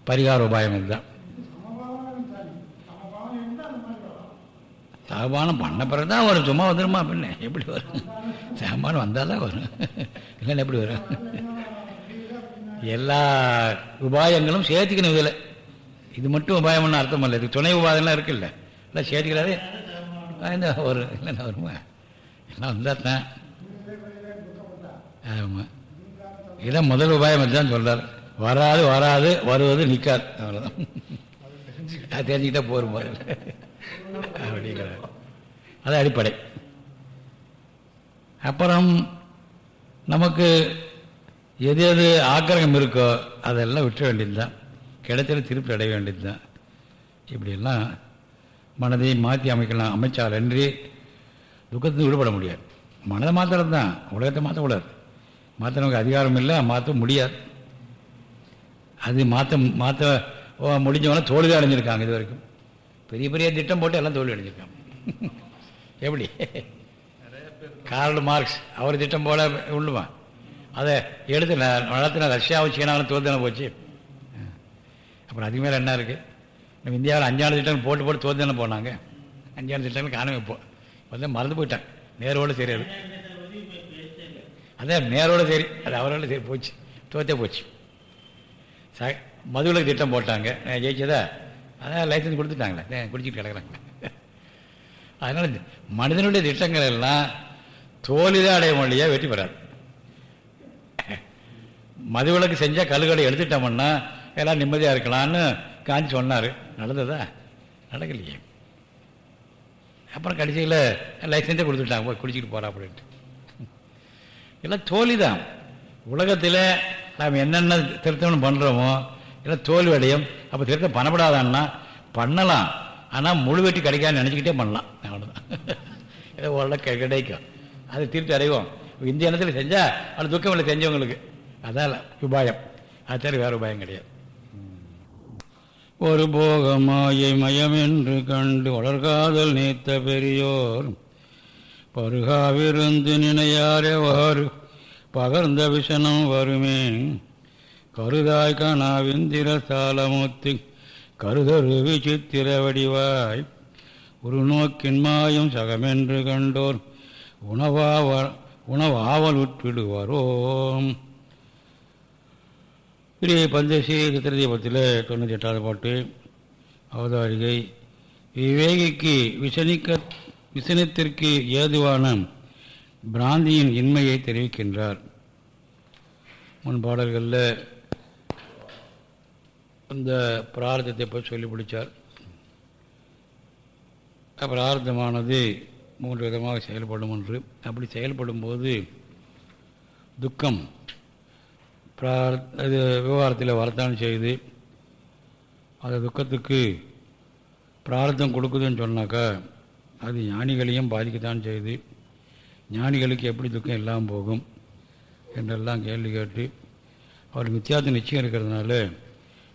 பரிகார உபாயம் இதுதான். சகபானம் பண்ண பிறகு தான் வரும். சும்மா வந்துடுமா பின்ன? எப்படி வரும்? சகபானம் வந்தால் தான் வரும். இல்லைன்னா எப்படி வரும்? எல்லா உபாயங்களும் சேர்த்துக்கணும் இதில். இது மட்டும் உபாயம்னு அர்த்தம் இல்லை. இது துணை உபாயம்லாம் இருக்குல்ல. இல்லை சேர்த்துக்கிறாரு இந்த ஒரு இல்லைன்னா வருமா? எல்லாம் வந்தால் தான் ஆமாம் இதான் முதல் உபாயம் தான் சொல்கிறார் வராது வராது வருவது நிற்காது அவ்வளோதான் அது (laughs) தெரிஞ்சுக்கிட்டா போரும் பாரு அப்படிங்கிறார். அது அடிப்படை. அப்புறம் நமக்கு எது எது ஆக்கிரகம் இருக்கோ அதெல்லாம் விட்டுற வேண்டியது தான் கிடைச்சல திருப்பி அடைய வேண்டியது தான் இப்படியெல்லாம் மனதை மாற்றி அமைக்கலாம். அமைச்சால் அன்றி துக்கத்துக்கு விடுபட முடியாது. மனதை மாத்திரம் தான் உலகத்தை மாற்றக்கூடாது மாற்ற நமக்கு அதிகாரம் இல்லை மாற்ற முடியாது. அது மாற்ற மாற்ற முடிஞ்சவனா தோல்வி அடைஞ்சிருக்காங்க இது வரைக்கும் பெரிய பெரிய திட்டம் போட்டு எல்லாம் தோல்வி அடைஞ்சிருக்கான் எப்படி? கார்ல் மார்க்ஸ் அவர் திட்டம் போல உள்ளுமா? அதை எடுத்து நான் நடத்தின ரஷ்யாவும் சீனாவும் தோல்தானே போச்சு. அப்புறம் அதுக்கு மேலே என்ன இருக்குது நம்ம இந்தியாவில் அஞ்சாறு திட்டம் போட்டு போட்டு தோல்தானே போனாங்க. அஞ்சாறு திட்டங்கள் காணவே இப்போ வந்து மறந்து போயிட்டாங்க. நேரோடு சரி அது. அதான் நேரோட சரி அது அவரோட சரி போச்சு. தோத்தே போச்சு. ச மதுவிலக்கு திட்டம் போட்டாங்க. நான் ஜெயிச்சதா? அதான் லைசன்ஸ் கொடுத்துட்டாங்களே. குடிச்சிட்டு கிடக்குறாங்க. அதனால் மனிதனுடைய திட்டங்கள் எல்லாம் தோல்விதான் அடைய மொழியாக வெற்றி பெறாது. மதுவிலக்கு செஞ்சால் கல்லுகளை எடுத்துட்டோம்னா எல்லாம் நிம்மதியாக இருக்கலாம்னு காஞ்சி சொன்னார். நடந்ததா நடக்கலையே. அப்புறம் கடைசியில் லைசன்ஸே கொடுத்துட்டாங்க. போய் குடிச்சிட்டு போகிறா அப்படின்ட்டு. எல்லாம் தோழி தான் உலகத்தில் நாம் என்னென்ன திருத்தம் பண்ணுறோமோ எல்லாம் தோல்வி அடையும் அப்போ திருத்தம் பண்ணப்படாதான்னா பண்ணலாம். ஆனால் முழு வெட்டி கிடைக்கான்னு நினச்சிக்கிட்டே பண்ணலாம். அவ்வளோதான் (laughs) ஏதோ ஓரளவு கிடைக்கும். அது திருப்தி அடைவோம். இந்த இனத்தில் செஞ்சால் அது துக்கம் இல்லை செஞ்சவங்களுக்கு. அதான் உபாயம். அது தவிர வேறு உபாயம் கிடையாது. ஒரு போக மயமயம் என்று கண்டு வளர்காதல் நீத்த பெரியோர். பருகாவிருந்து வரு பகர்ந்த விஷனம் வருமே. கருதாய் கனாவிந்திர சாலமுத்து கருதரு விசித்திர வடிவாய். உருநோக்கின் மாயம் சகமென்று கண்டோர் உணவாவ உணவாவல் உட்விடுவாரோம். ஸ்ரீ பந்தசி சித்திரதீபத்தில் தொண்ணூற்றி எட்டாவது பாட்டு அவதாரிகை. விவேகிக்கு விசனிக்க விசனத்திற்கு ஏதுவான பிராந்தியின் இன்மையை தெரிவிக்கின்றார். முன் பாடல்களில் அந்த பிரார்த்தத்தை போய் சொல்லி பிடிச்சார் பிரார்த்தமானது மூன்று விதமாக செயல்படும் என்று அப்படி செயல்படும் போது துக்கம் பிரார் இது விவகாரத்தில் வரத்தான் செய்து அந்த துக்கத்துக்கு பிரார்த்தம் கொடுக்குதுன்னு சொன்னாக்கா அது ஞானிகளையும் பாதிக்கத்தான் செய்யுது. ஞானிகளுக்கு எப்படி துக்கம் இல்லாமல் போகும் என்றெல்லாம் கேள்வி கேட்டு அவர் மித்தியார்த்த நிச்சயம் இருக்கிறதுனால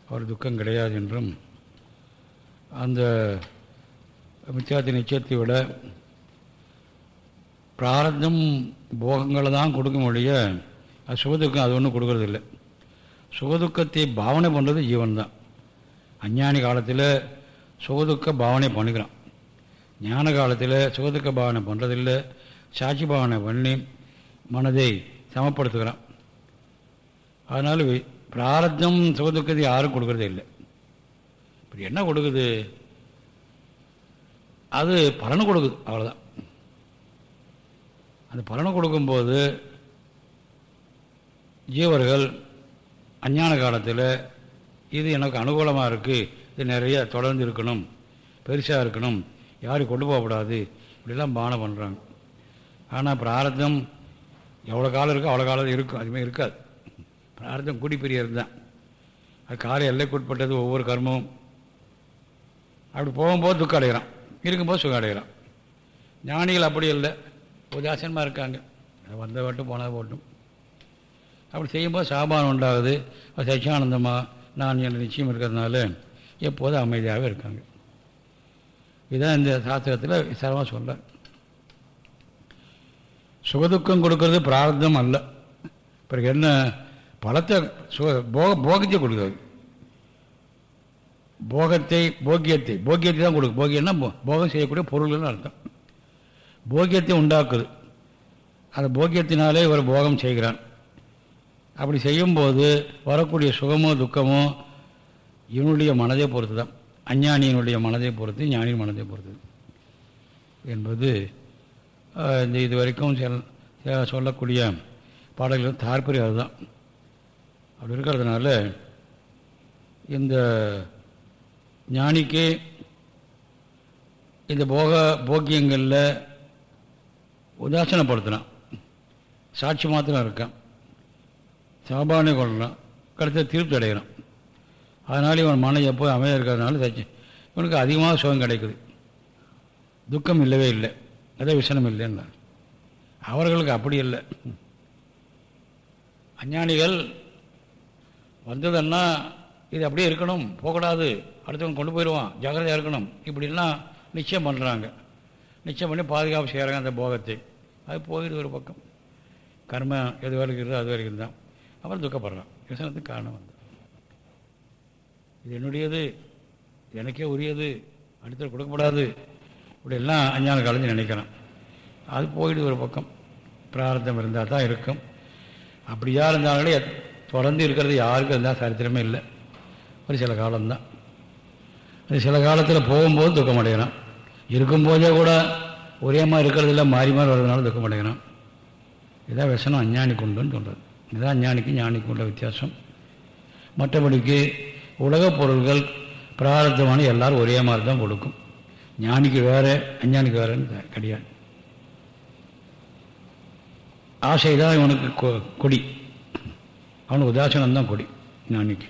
அவர் துக்கம் கிடையாது என்றும் அந்த மித்தியார்த்த நிச்சயத்தை விட பிராரத்தம் போகங்களை தான் கொடுக்க ஒழிய அது சுகதுக்கம் அது ஒன்றும் கொடுக்கறதில்லை. சுகதுக்கத்தை பாவனை பண்ணுறது ஜீவன் தான். அஞ்ஞானி காலத்தில் சுகதுக்க பாவனை பண்ணிக்கிறான். ஞான காலத்தில் சுகதுக்க பாவனை பண்ணுறதில்ல சாட்சி பாவனை பண்ணி மனதை சமப்படுத்துகிறான். அதனால் பிராரத்தம் சுகதுக்கத்தை யாரும் கொடுக்கறதே இல்லை. இப்படி என்ன கொடுக்குது? அது பலனை கொடுக்குது அவ்வளோதான் அந்த பலனை கொடுக்கும்போது ஜீவர்கள் அஞ்ஞான காலத்தில் இது எனக்கு அனுகூலமாக இருக்குது இது நிறைய தொடர்ந்து இருக்கணும் பெருசாக இருக்கணும் யாரும் கொண்டு போகக்கூடாது இப்படிலாம் பானம் பண்ணுறாங்க ஆனால் பிராரத்தம் எவ்வளோ காலம் இருக்கோ அவ்வளோ காலம் இருக்கும் அதுமாதிரி இருக்காது. பிரார்த்தம் கூடி தான். அது கால எல்லைக்குட்பட்டது ஒவ்வொரு கர்மமும். அப்படி போகும்போது துக்கம் அடைகிறான். இருக்கும்போது சுகம் அடைகிறான். ஞானிகள் அப்படி இல்லை. உதாசனமாக இருக்காங்க. வந்த வட்டும் போனால் போட்டும் அப்படி செய்யும்போது சாபானம் உண்டாகுது. அது சச்சியானந்தமாக நான் என்ற நிச்சயம் இருக்கிறதுனால எப்போதும் அமைதியாகவே இருக்காங்க. இதுதான் இந்த சாஸ்திரத்தில் விசாரமாக சொல்ல சுகதுக்கம் கொடுக்கறது பிரார்த்தம் அல்ல. பிறகு என்ன பலத்தை சுக போக போகத்தை கொடுக்குறது போகத்தை போக்கியத்தை போக்கியத்தை தான் கொடுக்கும் போகியம்னா போ- போகம் செய்யக்கூடிய பொருள்கள்னு அர்த்தம். போக்கியத்தை உண்டாக்குது. அந்த போக்கியத்தினாலே இவர் போகம் செய்கிறான். அப்படி செய்யும்போது வரக்கூடிய சுகமோ துக்கமோ இவனுடைய மனதை பொறுத்து தான் அஞ்ஞானியினுடைய மனதை பொறுத்து ஞானியின் மனதை பொறுத்து என்பது இந்த இது வரைக்கும் செ- சொல்லக்கூடிய பாடல்கள் தாற்பயம் அதுதான். அப்படி இருக்கிறதுனால இந்த ஞானிக்கு இந்த போக போக்கியங்களில் உதாசனப்படுத்தினான் சாட்சி மாத்திரம் இருக்கான். சாபானை கொள்ளலாம் கடைசியாக திருப்தி அடைகிறான். அதனால் இவன் மனம் எப்போ அமைய இருக்கிறதுனால சச்சி இவனுக்கு அதிகமாக சுகம் கிடைக்குது. துக்கம் இல்லவே இல்லை. அதே விஷனம் இல்லைன்னா அவர்களுக்கு அப்படி இல்லை. அஞ்ஞானிகள் வந்ததுன்னா இது அப்படியே இருக்கணும் போகக்கூடாது. அடுத்தவங்க கொண்டு போயிடுவான் ஜாகிரதையாக இருக்கணும். இப்படிலாம் நிச்சயம் பண்ணுறாங்க நிச்சயம் பண்ணி பாதுகாப்பு செய்கிறாங்க அந்த போகத்தை. அது போயிடுது ஒரு பக்கம். கர்மம் எது வரைக்கும் அது வரைக்கும் தான் அப்புறம் துக்கப்படுறான். விசனத்துக்கு காரணம் வந்து. இது என்னுடையது எனக்கே உரியது அடுத்தவர் கொடுக்கப்படாது. இப்படியெல்லாம் அஞ்ஞான காலத்தில் நினைக்கிறான். அது போயிடுது ஒரு பக்கம். பிரார்த்தம் இருந்தால் தான் இருக்கும். அப்படியா இருந்தாலே தொடர்ந்து இருக்கிறது யாருக்கும் இருந்தால் சரித்திரமே இல்லை. ஒரு சில காலம்தான். அது சில காலத்தில் போகும்போது துக்கம் அடைகிறான் இருக்கும்போதே கூட ஒரே மாதிரி இருக்கிறது இல்லை மாறி மாறி வர்றதுனால துக்கம் அடைகிறான் இதான் விஷனம் அஞ்ஞானிக்கு உண்டுன்னு சொல்கிறது இதுதான் அஞ்ஞானிக்கு ஞானிக்கு உள்ள வித்தியாசம். மற்றபடிக்கு உலகப் பொருள்கள் பிராரத்தமான எல்லாரும் ஒரே மாதிரி தான் கொடுக்கும். ஞானிக்கு வேறு அஞ்ஞானிக்கு வேறுன்னு கிடையாது. ஆசை தான் இவனுக்கு கொ- கொடி. அவனுக்கு உதாசனம் தான் கொடி ஞானிக்கு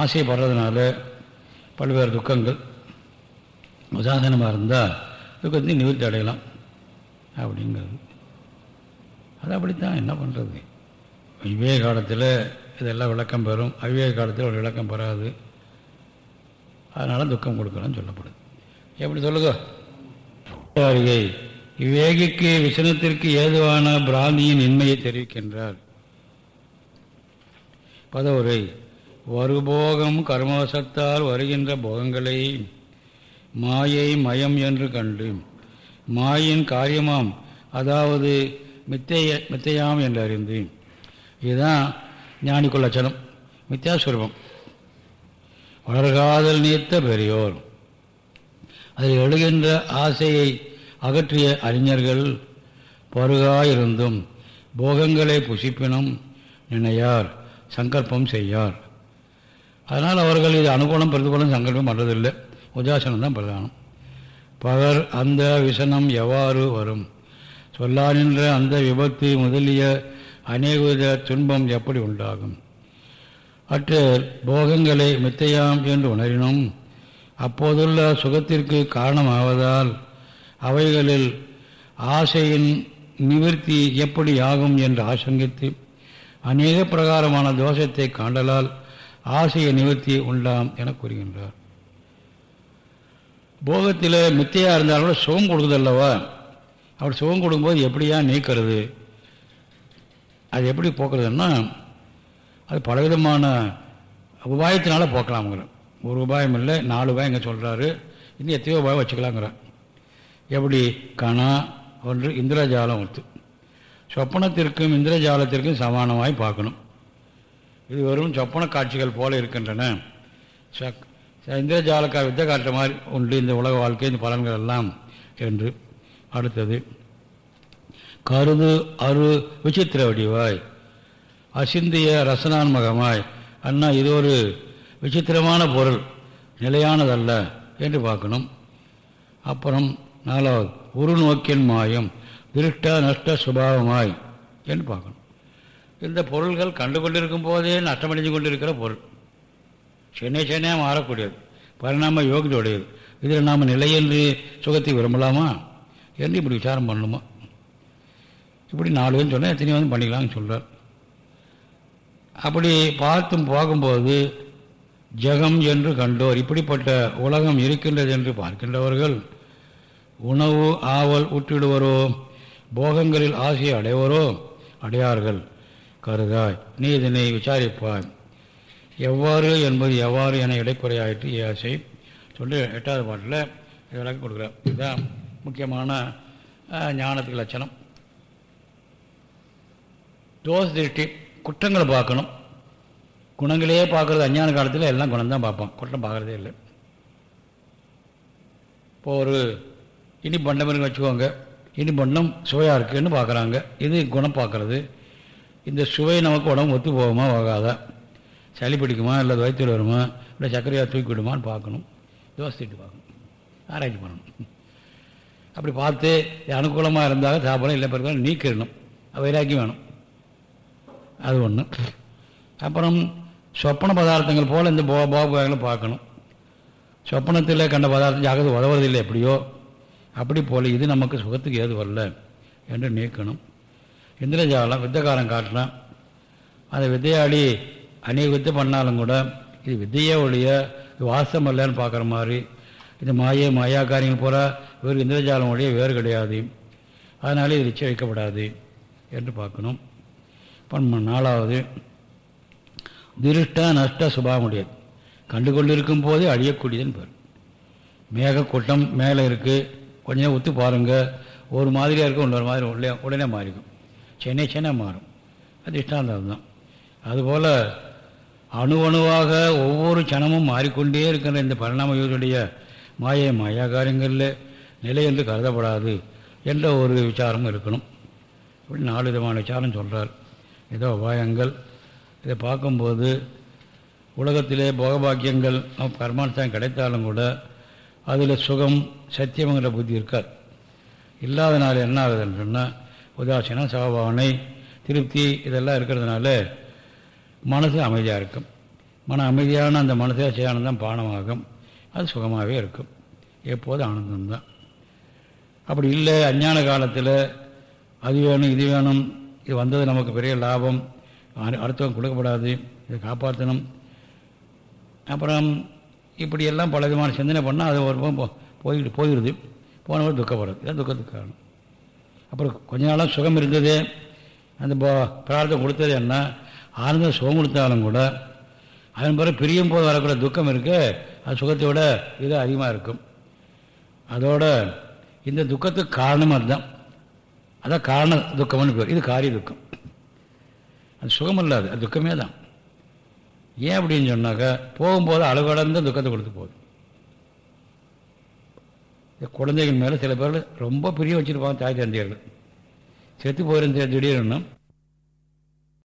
ஆசைப்படுறதுனால பல்வேறு துக்கங்கள். உதாசனமாக இருந்தால் துக்கத்தையும் நிவர்த்தி அடையலாம் அப்படிங்கிறது. அது அப்படித்தான் என்ன பண்ணுறது விவேக காலத்தில் இதெல்லாம் விளக்கம் பெறும். அவிவேக காலத்தில் ஒரு விளக்கம் பெறாது. அதனால் துக்கம் கொடுக்கலாம்னு சொல்லப்படுது. எப்படி சொல்லுங்க? அறிகை விவேகிக்கு விசனத்திற்கு ஏதுவான பிராந்தியின் இன்மையை தெரிவிக்கின்றார். பதவுரை வருபோகம் கர்மவசத்தால் வருகின்ற போகங்களை மாயை மயம் என்று கண்டு மாயின் காரியமாம் அதாவது மித்தைய மித்தையாம் என்று அறிந்து. இதுதான் ஞானிக்குள்ள லட்சணம். வளர்காதல் நீத்த பெரியோர். அதில் எழுகின்ற ஆசையை அகற்றிய அறிஞர்கள் பருகாயிருந்தும் போகங்களை புசிப்பினும் நினையார். சங்கல்பம் செய்யார். அதனால் அவர்கள் இது அனுகூலம் பிரதிகூலம் சங்கல்பம் பண்ணுறதில்லை உதாசனம் தான் பிரதானம். பகர் அந்த விசனம் எவ்வாறு வரும்? சொல்லானின்ற அந்த விபத்து முதலிய அநேகவித துன்பம் எப்படி உண்டாகும்? அற்ற போகங்களை மித்தையாம் என்று உணரினும் அப்போதுள்ள சுகத்திற்கு காரணமாவதால் அவைகளில் ஆசையின் நிவர்த்தி எப்படி ஆகும் என்று ஆசங்கித்து அநேக பிரகாரமான தோஷத்தை காண்டலால் ஆசையை நிவர்த்தி உண்டாம் என கூறுகின்றார். போகத்தில் மித்தையாக இருந்தாலும் கூட சுகம் கொடுக்குதல்லவா? அப்படி சுகம் கொடுக்கும்போது எப்படியா நீக்கிறது? அது எப்படி போக்குறதுன்னா அது பலவிதமான உபாயத்தினால போக்கலாம்ங்கிற ஒரு உபாயம் இல்லை நாலு உபாயம் இங்கே சொல்கிறாரு இன்னும் எத்தனையோ உபாயம் வச்சுக்கலாங்கிறான் எப்படி? கணா ஒன்று இந்திரஜாலம் ஒருத்து சொப்பனத்திற்கும் இந்திரஜாலத்திற்கும் சமானமாய் பார்க்கணும். இது வெறும் சொப்பன காட்சிகள் போல இருக்கின்றன. சக் இந்திரஜாலக்கா வித்த காட்டுற மாதிரி உண்டு இந்த உலக வாழ்க்கை இந்த பலன்கள் எல்லாம் என்று. அடுத்தது கருது அரு விசித்திர வடிவாய். அசிந்திய ரசனான்மகமாய். அண்ணா இது ஒரு விசித்திரமான பொருள் நிலையானதல்ல என்று பார்க்கணும். அப்புறம் நாலாவது உருநோக்கின் மாயம். திருஷ்ட நஷ்ட சுபாவமாய் என்று பார்க்கணும். இந்த பொருள்கள் கண்டு கொண்டிருக்கும் போதே நஷ்டமடைஞ்சு கொண்டிருக்கிற பொருள். சென்னை சென்னையாக மாறக்கூடியது. பரிணாம யோகிதோடையது இதில் நாம் நிலையின்றி சுகத்தை விரும்பலாமா? என்று இப்படி விசாரம் பண்ணணுமா? இப்படி நாலு பேர் சொன்னால் எத்தனையோ வந்து பண்ணிக்கலாம்னு சொல்கிறார் அப்படி பார்த்தும் போகும்போது ஜெகம் என்று கண்டோர் இப்படிப்பட்ட உலகம் இருக்கின்றது என்று பார்க்கின்றவர்கள் உணவு ஆவல் உற்றிடுவரோ போகங்களில் ஆசையை அடைவரோ அடையார்கள். கருதாய் நீ இதனை விசாரிப்பாய். எவ்வாறு என்பது எவ்வாறு என இடைக்குறையாயிற்று ஆசை. சொல்லி எட்டாவது பாட்டில் விளக்கம் கொடுக்குறார் இதுதான் முக்கியமான ஞானத்துக்கு லட்சணம். தோஷ திருஷ்டி குற்றங்களை பார்க்கணும். குணங்களையே பார்க்குறது அஞ்ஞான காலத்தில் எல்லாம் குணம் தான் பார்ப்பான் குற்றம் பார்க்குறதே இல்லை. இப்போ ஒரு இனி பண்டம் வச்சுக்கோங்க. இனி சுவையாக இருக்குன்னு பார்க்குறாங்க. இது குணம் பார்க்குறது. இந்த சுவை நமக்கு உடம்பு ஒத்து போகுமா போகாதா? சளி பிடிக்குமா இல்லை வயிற்றுல வருமா இல்லை சர்க்கரையாக தூக்கி விடுமான்னு பார்க்கணும். யோசிச்சுட்டு பார்க்கணும். ஆராய்ச்சி பண்ணணும். அப்படி பார்த்து அனுகூலமாக இருந்தாலும் சாப்பிடலாம் இல்லை பிறகு நீக்கிடணும். வைராக்கியம் வேணும். அது ஒன்று அப்புறம் சொப்பன பதார்த்தங்கள் போல் இந்த போ போகங்களை பார்க்கணும். சொப்பனத்தில் கண்ட பதார்த்தம் ஜாகிரதை உதவுறதில்லை எப்படியோ. அப்படி போல் இது நமக்கு சுகத்துக்கு ஏது வரல என்று நீக்கணும். இந்திரஜாலம் வித்தகாரம் காட்டலாம் அந்த வித்தையாடி அநேக வித்தை பண்ணாலும் கூட இது வித்தையே ஒழிய இது வாசம் இல்லைன்னு பார்க்குற மாதிரி. இது மாய மாயா காரியங்கள் போல வேறு இந்திரஜாலம் ஒழிய வேறு கிடையாது. அதனால இது நிச்சயம் வைக்கப்படாது என்று பார்க்கணும். இப்போ நாலாவது திருஷ்ட நஷ்ட சுபாவமுடையது. கண்டு கொண்டிருக்கும் போதே அழியக்கூடியதுன்னு பேர். மேகக்கூட்டம் மேலே இருக்குது கொஞ்ச நேரம் ஒத்து பாருங்கள் ஒரு மாதிரியாக இருக்கும் இன்னொரு மாதிரி உடனே உடனே மாறிக்கும். சென்னை சென்னை மாறும். அது இஷ்டாந்தம் தான் அதுபோல் அணு அணுவாக ஒவ்வொரு கணமும் மாறிக்கொண்டே இருக்கின்ற இந்த பரிணாம யோகனுடைய மாயை மாயா காரியங்களில் நிலை என்று கருதப்படாது என்ற ஒரு விசாரமும் இருக்கணும். இப்படி நாலு விதமான விசாரம் சொல்கிறார் ஏதோ உபாயங்கள் இதை பார்க்கும்போது உலகத்திலே போகபாக்கியங்கள் கர்மானுஷ்டம் கிடைத்தாலும் கூட அதில் சுகம் சத்தியம்ங்கிற புத்தி இருக்காது. இல்லாதனால என்ன ஆகுதுன்னு சொன்னால் உதாசீனம் சகபாவனை திருப்தி இதெல்லாம் இருக்கிறதுனால மனசு அமைதியாக இருக்கும். மன அமைதியான அந்த மனசே சேனந்தம் பானமாகும். அது சுகமாகவே இருக்கும். எப்போதும் ஆனந்தம்தான். அப்படி இல்லை அஞ்ஞான காலத்தில் அது வேணும் இது வேணும் இது வந்தது நமக்கு பெரிய லாபம் அடுத்தவங்க கொடுக்கப்படாது இதை காப்பாற்றணும் அப்புறம் இப்படியெல்லாம் பல விதமான சிந்தனை பண்ணால் அது ஒரு போயிட்டு போயிடுது போனவர் துக்கப்படுறது இதான் துக்கத்துக்கு காரணம். அப்புறம் கொஞ்ச நாளாக சுகம் இருந்தது. அந்த பிரார்த்தம் கொடுத்தது என்ன? ஆனந்த சுகம் கொடுத்தாலும் கூட அதன் பிறகு பிரியும் போது வரக்கூடிய துக்கம் இருக்கு. அது சுகத்தை விட இது அதிகமாக இருக்கும். அதோட இந்த துக்கத்துக்கு காரணம் அதுதான். அதான் காரண துக்கம்னு பேர். இது காரிய துக்கம். அது சுகம் இல்லாது அது துக்கமே தான். ஏன் அப்படின்னு சொன்னாக்கா போகும்போது அளவடந்த துக்கத்தை கொடுத்து போகுது. குழந்தைகள் மேலே சில பேர் ரொம்ப பிரிய வச்சுருப்பாங்க தாய் தந்தையர்கள். செத்து போயிருந்த திடீர்னு